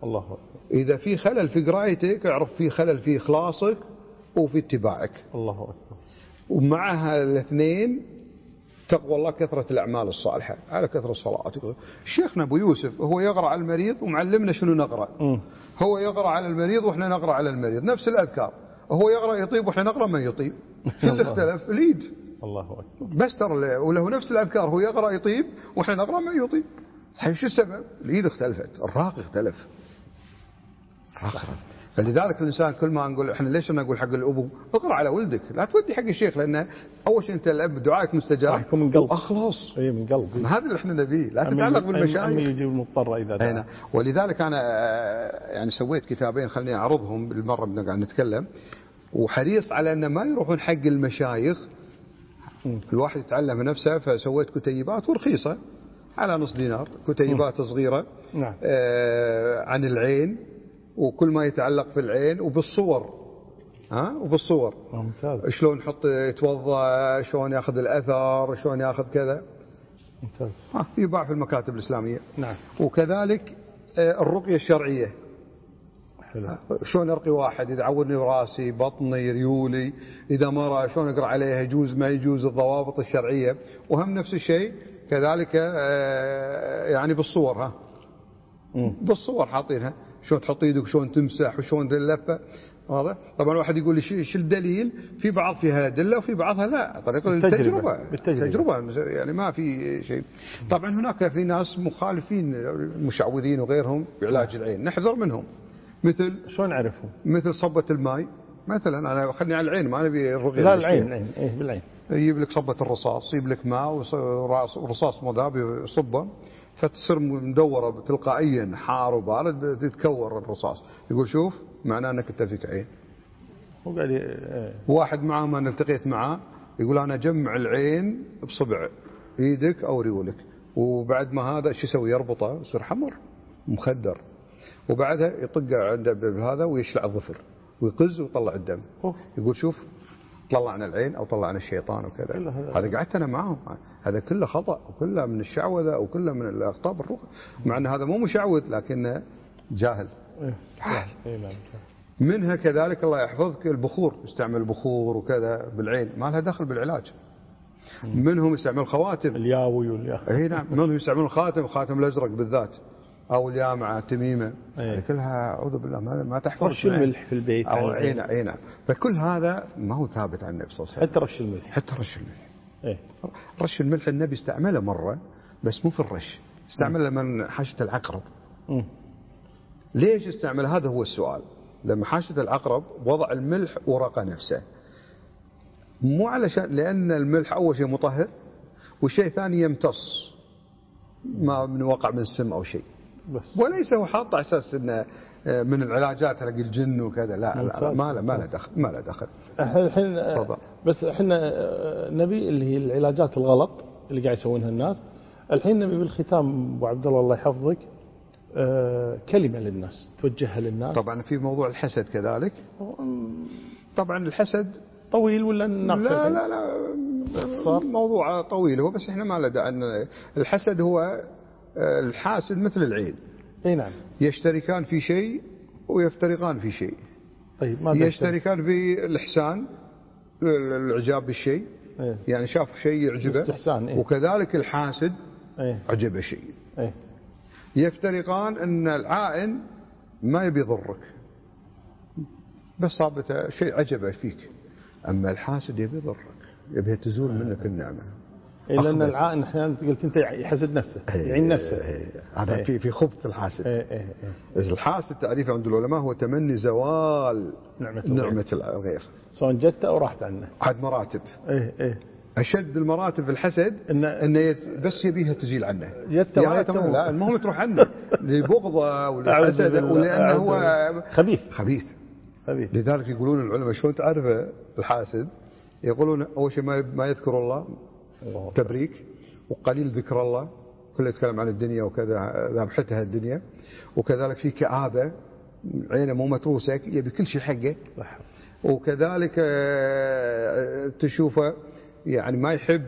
الله أكبر. إذا في خلل في قرايتك اعرف في خلل في إخلاصك وفي اتباعك. الله أكبر. ومعها الاثنين تقوى الله كثرة الأعمال الصالحة. على كثرة الصلاة. شيخنا أبو يوسف هو يقرأ على المريض ومعلمنا شنو نقرأ. هو يقرأ على المريض وإحنا نقرأ على المريض. نفس الأذكار. هو يقرأ يطيب وإحنا نقرأ ما يطيب. *laughs* شو اللي. اختلف اليد الله أكبر. بس ترى وله نفس الأذكار هو يقرأ يطيب وإحنا نقرأ ما يطيب. صحيح شو السبب؟ اليد اختلفت الراق اختلف. الراق اختلف. فلذلك الإنسان كل ما نقول إحنا ليش نقول حق الأبو؟ اقرأ على ولدك لا تودي حق الشيخ لأن أول شيء أنت الأب دعائك مستجاب. يكون من قلب. واخلص اي من قلبي هذا اللي إحنا نبيه لا تتعلق أمي بالمشايخ. يجيب المضطر إذا أي دعا نعم. ولذلك أنا آه، يعني سويت كتابين خليني أعرضهم بالمرة بنقعد نتكلم. وحريص على أن ما يروحون حق المشايخ. الواحد يتعلم نفسه فسويت كتيبات ورخيصة على نص دينار كتيبات صغيرة نعم. آه، عن العين. وكل ما يتعلق في العين وبالصور. ها؟ وبالصور. ممتاز شلون يحط يتوضأ شلون ياخذ الأثر شلون ياخذ كذا. ممتاز. ها يباع في المكاتب الإسلامية. نعم. وكذلك آه، الرقية الشرعية. حلو. شلون ارقي واحد؟ إذا عورني راسي بطني ريولي إذا مرة شلون اقرا عليها؟ يجوز ما يجوز؟ الضوابط الشرعية. وهم نفس الشيء كذلك آه، يعني بالصور ها. بالصور حاطينها. شلون تحط إيدك شلون تمسح وشلون اللفه واضح؟ طبعا واحد يقول لي شو الدليل؟ في بعض فيها ادله وفي بعضها لا. طريقة. التجربة. بالتجربة. تجربه يعني ما في شيء. طبعا هناك في ناس مخالفين المشعوذين وغيرهم بعلاج العين. نحذر منهم. مثل شلون نعرفهم؟ مثل صبة الماء. مثلا أنا خلني على العين ما نبي الرقيه لا. العين العين إيه بالعين. يجيب لك صبة الرصاص يجيب لك ماء ورصاص مذاب يصبه فتصير مدورة تلقائيا حار وبارد تتكور الرصاص. يقول شوف معناه أنك أنت فيك عين. ي- إيه. واحد معاه ما التقيت معاه يقول أنا اجمع العين بصبع إيدك أو ريولك. وبعد ما هذا شو يسوي؟ يربطه يصير حمر مخدر. وبعدها يطقه عنده بهذا ويشلع الظفر ويقز ويطلع الدم. يقول شوف طلعنا العين أو طلعنا الشيطان وكذا هذا. قعدت أنا معهم. هذا كله خطأ وكله من الشعوذة وكله من الأخطاء بالرقى مع أن هذا مو مشعوذ لكنه جاهل. إيه. جاهل. إيه نعم. منها كذلك الله يحفظك البخور يستعمل بخور وكذا بالعين. ما لها دخل بالعلاج. منهم يستعمل خواتم. الياوي واليا. اي نعم. منهم يستعملون خاتم الخاتم الأزرق بالذات. أو اليامعه التميمه أي. هذه كلها أعوذ بالله ما, ما تحفظ رش الملح في البيت. أو اي العين. نعم أي نعم. فكل هذا ما هو ثابت عن النبي صلى الله عليه وسلم. حتى رش الملح. حتى رش الملح. إيه. رش الملح النبي استعمله مرة بس مو في الرش. استعمله من حاشة العقرب. مم. ليش استعمل؟ هذا هو السؤال. لما حاشة العقرب وضع الملح ورقة نفسه. مو علشان لأن الملح أول شيء مطهر والشيء ثاني يمتص. ما من وقع من السم أو شيء. بس. وليس هو حاط على أساس أنه آه، من العلاجات حق الجن وكذا. لا, لا, لا ما له ما له دخل ما له دخل. الحين آه،. بس إحنا آه، نبي اللي هي العلاجات الغلط اللي قاعد يسوونها الناس. الحين نبي بالختام أبو عبد الله الله يحفظك كلمة للناس توجهها للناس. طبعا في موضوع الحسد كذلك. طبعا الحسد طويل ولا ناقص لا لا لا؟ موضوع طويل هو بس إحنا ما له داعي الحسد هو الحاسد مثل العين إي نعم. يشتركان في شيء ويفترقان في شيء. طيب ما يشترك يشتركان في الإحسان الإعجاب بالشيء. إيه. يعني شاف شيء يعجبه إيه. وكذلك الحاسد إيه عجبه شيء. إيه يفترقان أن العائن ما يبي يضرك. بس صابته شيء عجبه فيك. أما الحاسد يبي يضرك يبي تزول منك النعمة. إيه لأن أخبر. العائن أحيانا قلت أنت يحسد نفسه يعين نفسه. إيه، هذا إيه. في في خبث الحاسد. الحاسد تعريفه عند العلماء هو تمني زوال الغير. نعمة الغير. سواء جت أو راحت عنه. عاد مراتب. إيه إيه. أشد المراتب في الحسد إن- انه يت... بس يبيها تزيل عنه. تمام، و- لا المهم تروح عنه. *laughs* لبغضة ولحسده ولأنه هو. خبيث. خبيث. خبيث. لذلك يقولون العلماء شلون تعرفه الحاسد؟ يقولون أول شيء ما ما يذكر الله تبريك وقليل ذكر الله. كله يتكلم عن الدنيا وكذا ذابحتها الدنيا. وكذلك في كآبة عينه مو متروسة يبي كل شيء حقه. وكذلك آه، تشوفه يعني ما يحب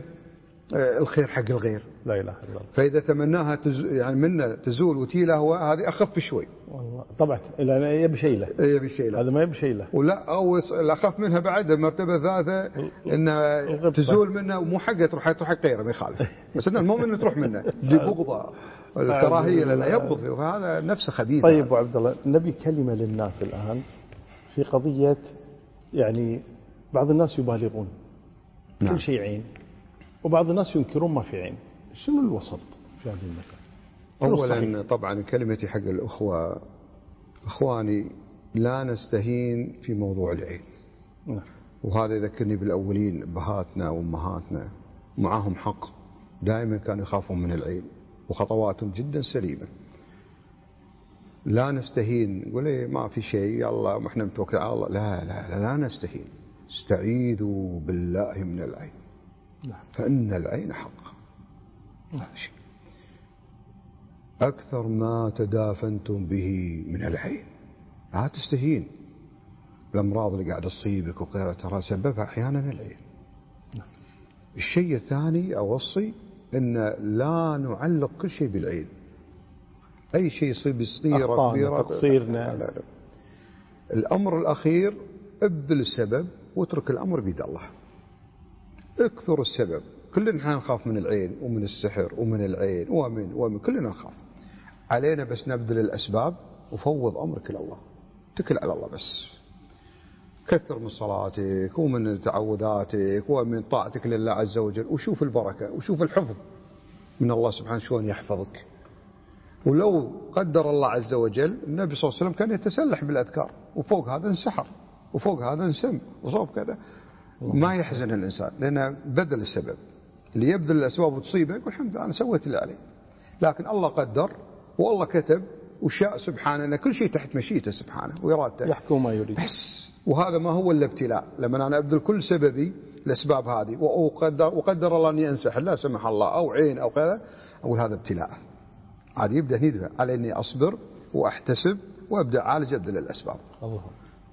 الخير حق الغير. لا إله إلا الله. فإذا تمناها تز يعني منه تزول وتيلة هو هذه أخف شوي والله طبعا لا يبي شيء له. يبي شيء له. هذا ما يبي شيء له. ولا أو الأخف منها بعد المرتبة الثالثه إنها الغبطة. تزول منه ومو حقه تروح تروح حق غيره ما يخالف. بس إنه المهم انه تروح منه. *laughs* لبغضه الكراهية لأنه يبغض. فهذا نفسه خبيث طيب أبو عبد الله نبي كلمة للناس الآن في قضية يعني بعض الناس يبالغون. نعم. كل شيء عين. وبعض الناس ينكرون ما في عين. شنو الوسط في هذه الصحيح؟ اولا طبعا كلمتي حق الأخوة. أخواني لا نستهين في موضوع العين. نعم. وهذا يذكرني بالأولين أبهاتنا وأمهاتنا. معاهم حق. دائما كانوا يخافون من العين. وخطواتهم جدا سليمة. لا نستهين. نقول ما في شيء يلا ما إحنا متوكل على الله. لا لا لا, لا نستهين. استعيذوا بالله من العين. فإن العين حق. هذا شيء. أكثر ما تدافنتم به من العين. لا تستهين. الأمراض اللي قاعدة تصيبك وغيرها ترى سببها أحيانا العين. الشيء الثاني أوصي أن لا نعلق كل شيء بالعين. أي شيء يصيب صغيرة كبيرة تقصيرنا. الأمر الأخير ابذل السبب واترك الأمر بيد الله. أكثر السبب. كلنا نخاف من العين ومن السحر ومن العين ومن ومن كلنا نخاف. علينا بس نبذل الأسباب وفوض أمرك إلى الله. اتكل على الله بس. كثر من صلاتك ومن تعوذاتك ومن طاعتك لله عز وجل. وشوف البركة وشوف الحفظ من الله سبحانه شلون يحفظك. ولو قدر الله عز وجل النبي صلى الله عليه وسلم كان يتسلح بالأذكار. وفوق هذا انسحر وفوق هذا انسم وصوب كذا. ما يحزن الإنسان لأنه بذل السبب. اللي يبذل الأسباب وتصيبه يقول الحمد لله أنا سويت اللي علي. لكن الله قدر والله كتب وشاء سبحانه أن كل شيء تحت مشيئته سبحانه وإرادته. يحكم ما يريد. بس. وهذا ما هو الا ابتلاء لما أنا أبذل كل سببي الاسباب هذه وقدر وقدر الله أني انسحر لا سمح الله أو عين أو كذا أقول هذا ابتلاء. عاد يبدأ ندفع على إني أصبر وأحتسب وأبدأ أعالج أبذل الأسباب. الله.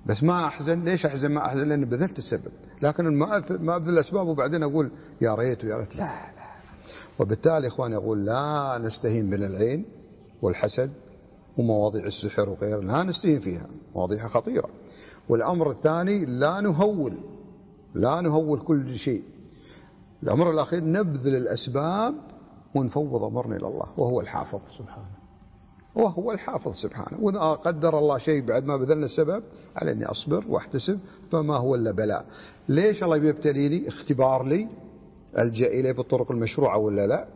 بس ما أحزن ليش أحزن؟ ما أحزن لاني بذلت السبب. لكن ما ابذل الأسباب وبعدين أقول يا ريت ويا ريت. لا لا وبالتالي إخواني أقول لا نستهين من العين والحسد ومواضيع السحر وغيره لا نستهين فيها. مواضيعها خطيرة. والأمر الثاني لا نهول لا نهول كل شيء. الأمر الأخير نبذل الأسباب ونفوض أمرنا إلى الله وهو الحافظ. سبحانه. وهو الحافظ سبحانه. وإذا قدر الله شيء بعد ما بذلنا السبب على أني أصبر وأحتسب فما هو إلا بلاء. ليش الله بيبتليني اختبار لي ألجأ إليه بالطرق المشروعة ولا لا؟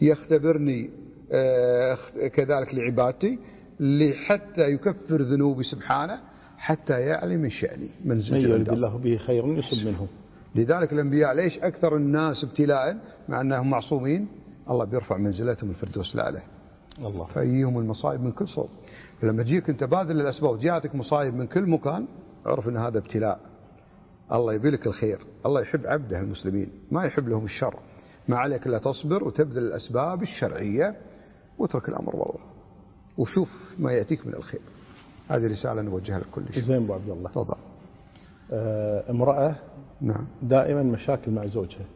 يختبرني آه، كذلك لعبادتي لحتى يكفر ذنوبي سبحانه حتى يعلي من شأني من يريد. الله به خيرا يصب منه. لذلك الأنبياء ليش أكثر الناس ابتلاء؟ مع أنهم معصومين. الله بيرفع منزلتهم الفردوس الأعلى الله. فيجيهم المصائب من كل صوب. فلما تجيك أنت باذل الأسباب وجاءتك مصايب من كل مكان اعرف أن هذا ابتلاء. الله يبي لك الخير. الله يحب عبده المسلمين. ما يحب لهم الشر. ما عليك إلا تصبر وتبذل الأسباب الشرعية واترك الأمر والله. وشوف ما يأتيك من الخير. هذه رسالة نوجهها لكل شيء. زين أبو عبد الله. تفضل. آه، امرأة نعم. دائما مشاكل مع زوجها.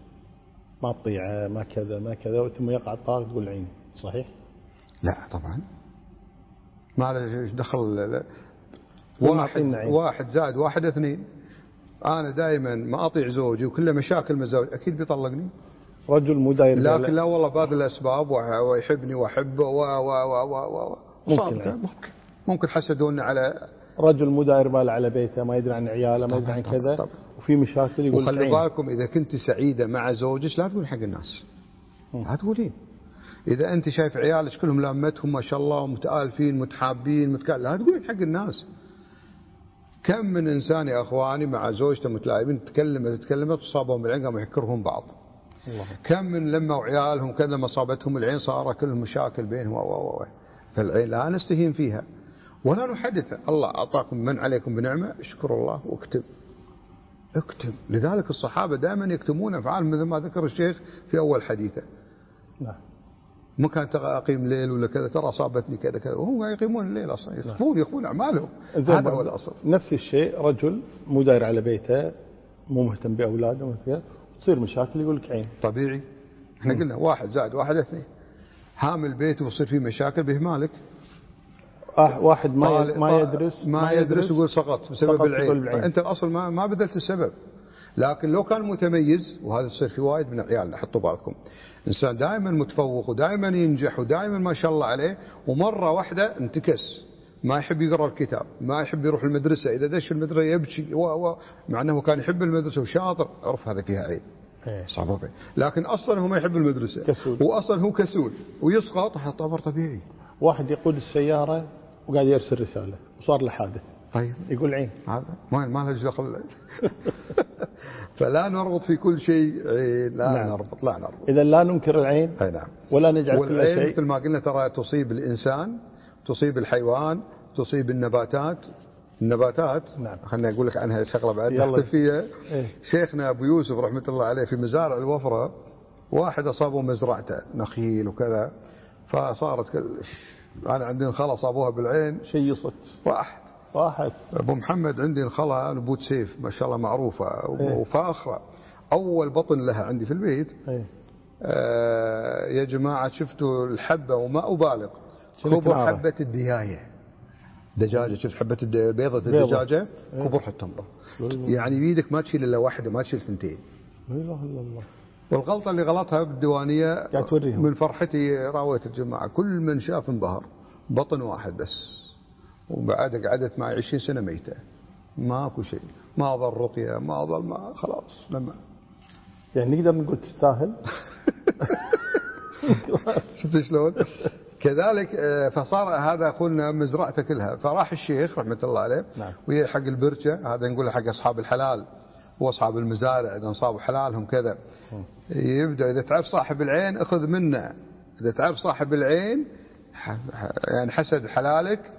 ما تطيعه ما كذا ما كذا ثم يقع الطلاق تقول عين. صحيح؟ لا طبعا. ما له دخل واحد. واحد زائد واحد اثنين. أنا دائما ما أطيع زوجي وكله مشاكل مع زوجي أكيد بيطلقني. رجل مو داير لكن لا والله بهذه الأسباب وح- ويحبني وأحبه و و و و و ممكن يعني. ممكن. ممكن حسدوني على رجل مو داير باله على بيته ما يدري عن عياله ما يدري عن كذا. طبعاً. وفي مشاكل يقول وخلي. بالكم إذا كنت سعيدة مع زوجك لا تقول حق الناس. لا تقولين. إذا أنت شايف عيالك كلهم لامتهم ما شاء الله متآلفين متحابين متك... لا تقولين حق الناس. كم من إنسان يا إخواني مع زوجته متلاعبين تتكلم تتكلم تصابهم بالعين قاموا يحكرهم بعض. الله. كم من لما وعيالهم كذا ما صابتهم العين صار كلهم مشاكل بينهم و و و فالعين لا نستهين فيها. ولا نحدثها الله أعطاكم من عليكم بنعمة. اشكروا الله واكتب. اكتب. لذلك الصحابة دائما يكتمون افعالهم مثل ما ذكر الشيخ في أول حديثه. نعم. ما ترى أقيم ليل ولا كذا ترى أصابتني كذا كذا. وهم يقيمون الليل أصلا يخفون يخفون أعمالهم. هذا هو الأصل. نفس الشيء رجل مو داير على بيته مو مهتم بأولاده تصير مشاكل يقول لك عين. طبيعي. إحنا قلنا واحد زائد واحد اثنين. هامل بيته ويصير فيه مشاكل بإهمالك آه واحد ما طالب- ي- ما يدرس ما يدرس يقول سقط بسبب سقط العين. العين. أنت الاصل ما ما بذلت السبب. لكن لو كان متميز وهذا يصير في وايد من عيالنا حطوا بالكم. إنسان دائما متفوق ودائما ينجح ودائما ما شاء الله عليه ومرة واحدة انتكس. ما يحب يقرأ الكتاب ما يحب يروح المدرسة إذا دش المدرسة يبكي و و مع أنه كان يحب المدرسة وشاطر عرف هذا فيها عيب. إيه. صعبة. لكن أصلا هو ما يحب المدرسة. كسول. واصلا هو كسول. ويسقط هذا طبيعي. واحد يقود السيارة وقاعد يرسل رسالة وصار له حادث. طيب. يقول عين. هذا ما ما له دخل *laughs* فلا نربط في كل شيء عين. لا نعم. نربط لا نربط. إذا لا ننكر العين أي نعم. ولا نجعل كل والعين شيء مثل ما قلنا ترى تصيب الإنسان تصيب الحيوان تصيب النباتات. النباتات نعم. خليني أقول لك عنها شغلة بعد فيها. إيه. شيخنا أبو يوسف رحمة الله عليه في مزارع الوفرة واحد أصابه مزرعته نخيل وكذا فصارت كل أنا عندي نخله اصابوها بالعين. شيء يصت واحد واحد أبو محمد عندي نخله نبوت سيف ما شاء الله معروفة إيه. وفاخرة أول بطن لها عندي في البيت إيه. آه يا جماعة شفتوا الحبة وما أبالغ كبر؟ حبة الديايه دجاجة شفت حبة الد- بيضة. الدجاجة إيه. كبر التمره. يعني بيدك ما تشيل إلا واحدة ما تشيل ثنتين لا إله إلا الله والغلطة اللي غلطها توريهم. من فرحتي راويت الجماعة كل من شاف انبهر بطن واحد بس وبعد قعدت معي 20 سنة ميتة. ماكو شيء. ما ظل رقية ما ظل ما خلاص لما يعني نقدر نقول تستاهل؟ *laughs* شفت شلون؟ كذلك آه، فصار هذا اخونا مزرعته كلها. فراح الشيخ رحمة الله عليه نعم. ويا حق البركه هذا نقول حق أصحاب الحلال واصحاب المزارع إذا انصابوا حلالهم كذا. يبدأ إذا تعرف صاحب العين أخذ منه. إذا تعرف صاحب العين يعني حسد حلالك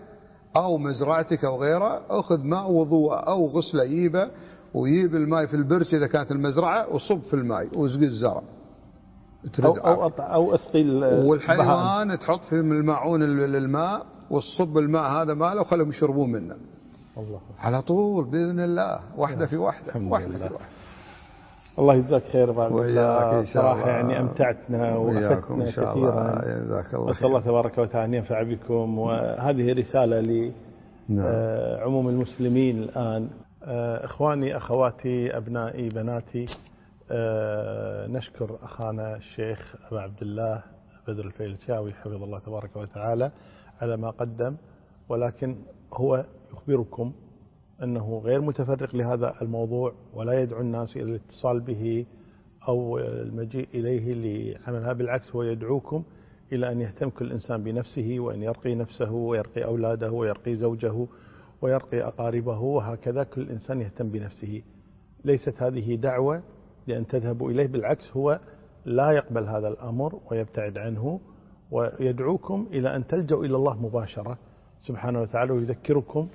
أو مزرعتك أو غيره أخذ ماء وضوء أو غسله يجيبه ويجيب الماء في البركه إذا كانت المزرعة وصب في الماء واسقي الزرع. أطع أو أسقي ال- البهائم. والحيوان تحط في الماعون ال- الماء وتصب الماء هذا ماله وخلهم يشربون منه. الله. على طول بإذن الله. واحدة في واحدة. لله. في واحدة. الله يجزاك خير بعد وإياك إن شاء صراحة الله. يعني أمتعتنا وإياكم وافدتنا إن شاء كثيرا الله. جزاك الله نسأل الله خير. تبارك وتعالى أن ينفع بكم. وهذه رسالة نعم. لعموم المسلمين الآن. آه، إخواني أخواتي أبنائي بناتي آه، نشكر أخانا الشيخ أبا عبد الله بدر الفيلشاوي حفظه الله تبارك وتعالى على ما قدم. ولكن هو يخبركم أنه غير متفرق لهذا الموضوع ولا يدعو الناس إلى الاتصال به أو المجيء إليه لعملها بالعكس هو يدعوكم إلى أن يهتم كل إنسان بنفسه وأن يرقي نفسه ويرقي أولاده ويرقي زوجه ويرقي أقاربه وهكذا كل إنسان يهتم بنفسه. ليست هذه دعوة لأن تذهبوا إليه بالعكس هو لا يقبل هذا الأمر ويبتعد عنه ويدعوكم إلى أن تلجأوا إلى الله مباشرة سبحانه وتعالى ويذكركم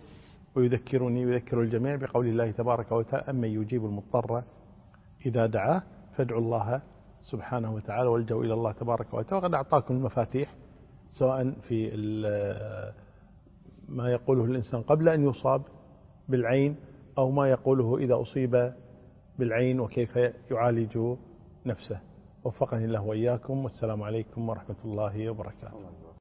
ويذكرني ويذكر الجميع بقول الله تبارك وتعالى أمن يجيب المضطر إذا دعاه فادعوا الله سبحانه وتعالى والجوا إلى الله تبارك وتعالى. وقد أعطاكم المفاتيح سواء في ما يقوله الإنسان قبل أن يصاب بالعين أو ما يقوله إذا أصيب بالعين وكيف يعالج نفسه. وفقني الله وإياكم والسلام عليكم ورحمة الله وبركاته.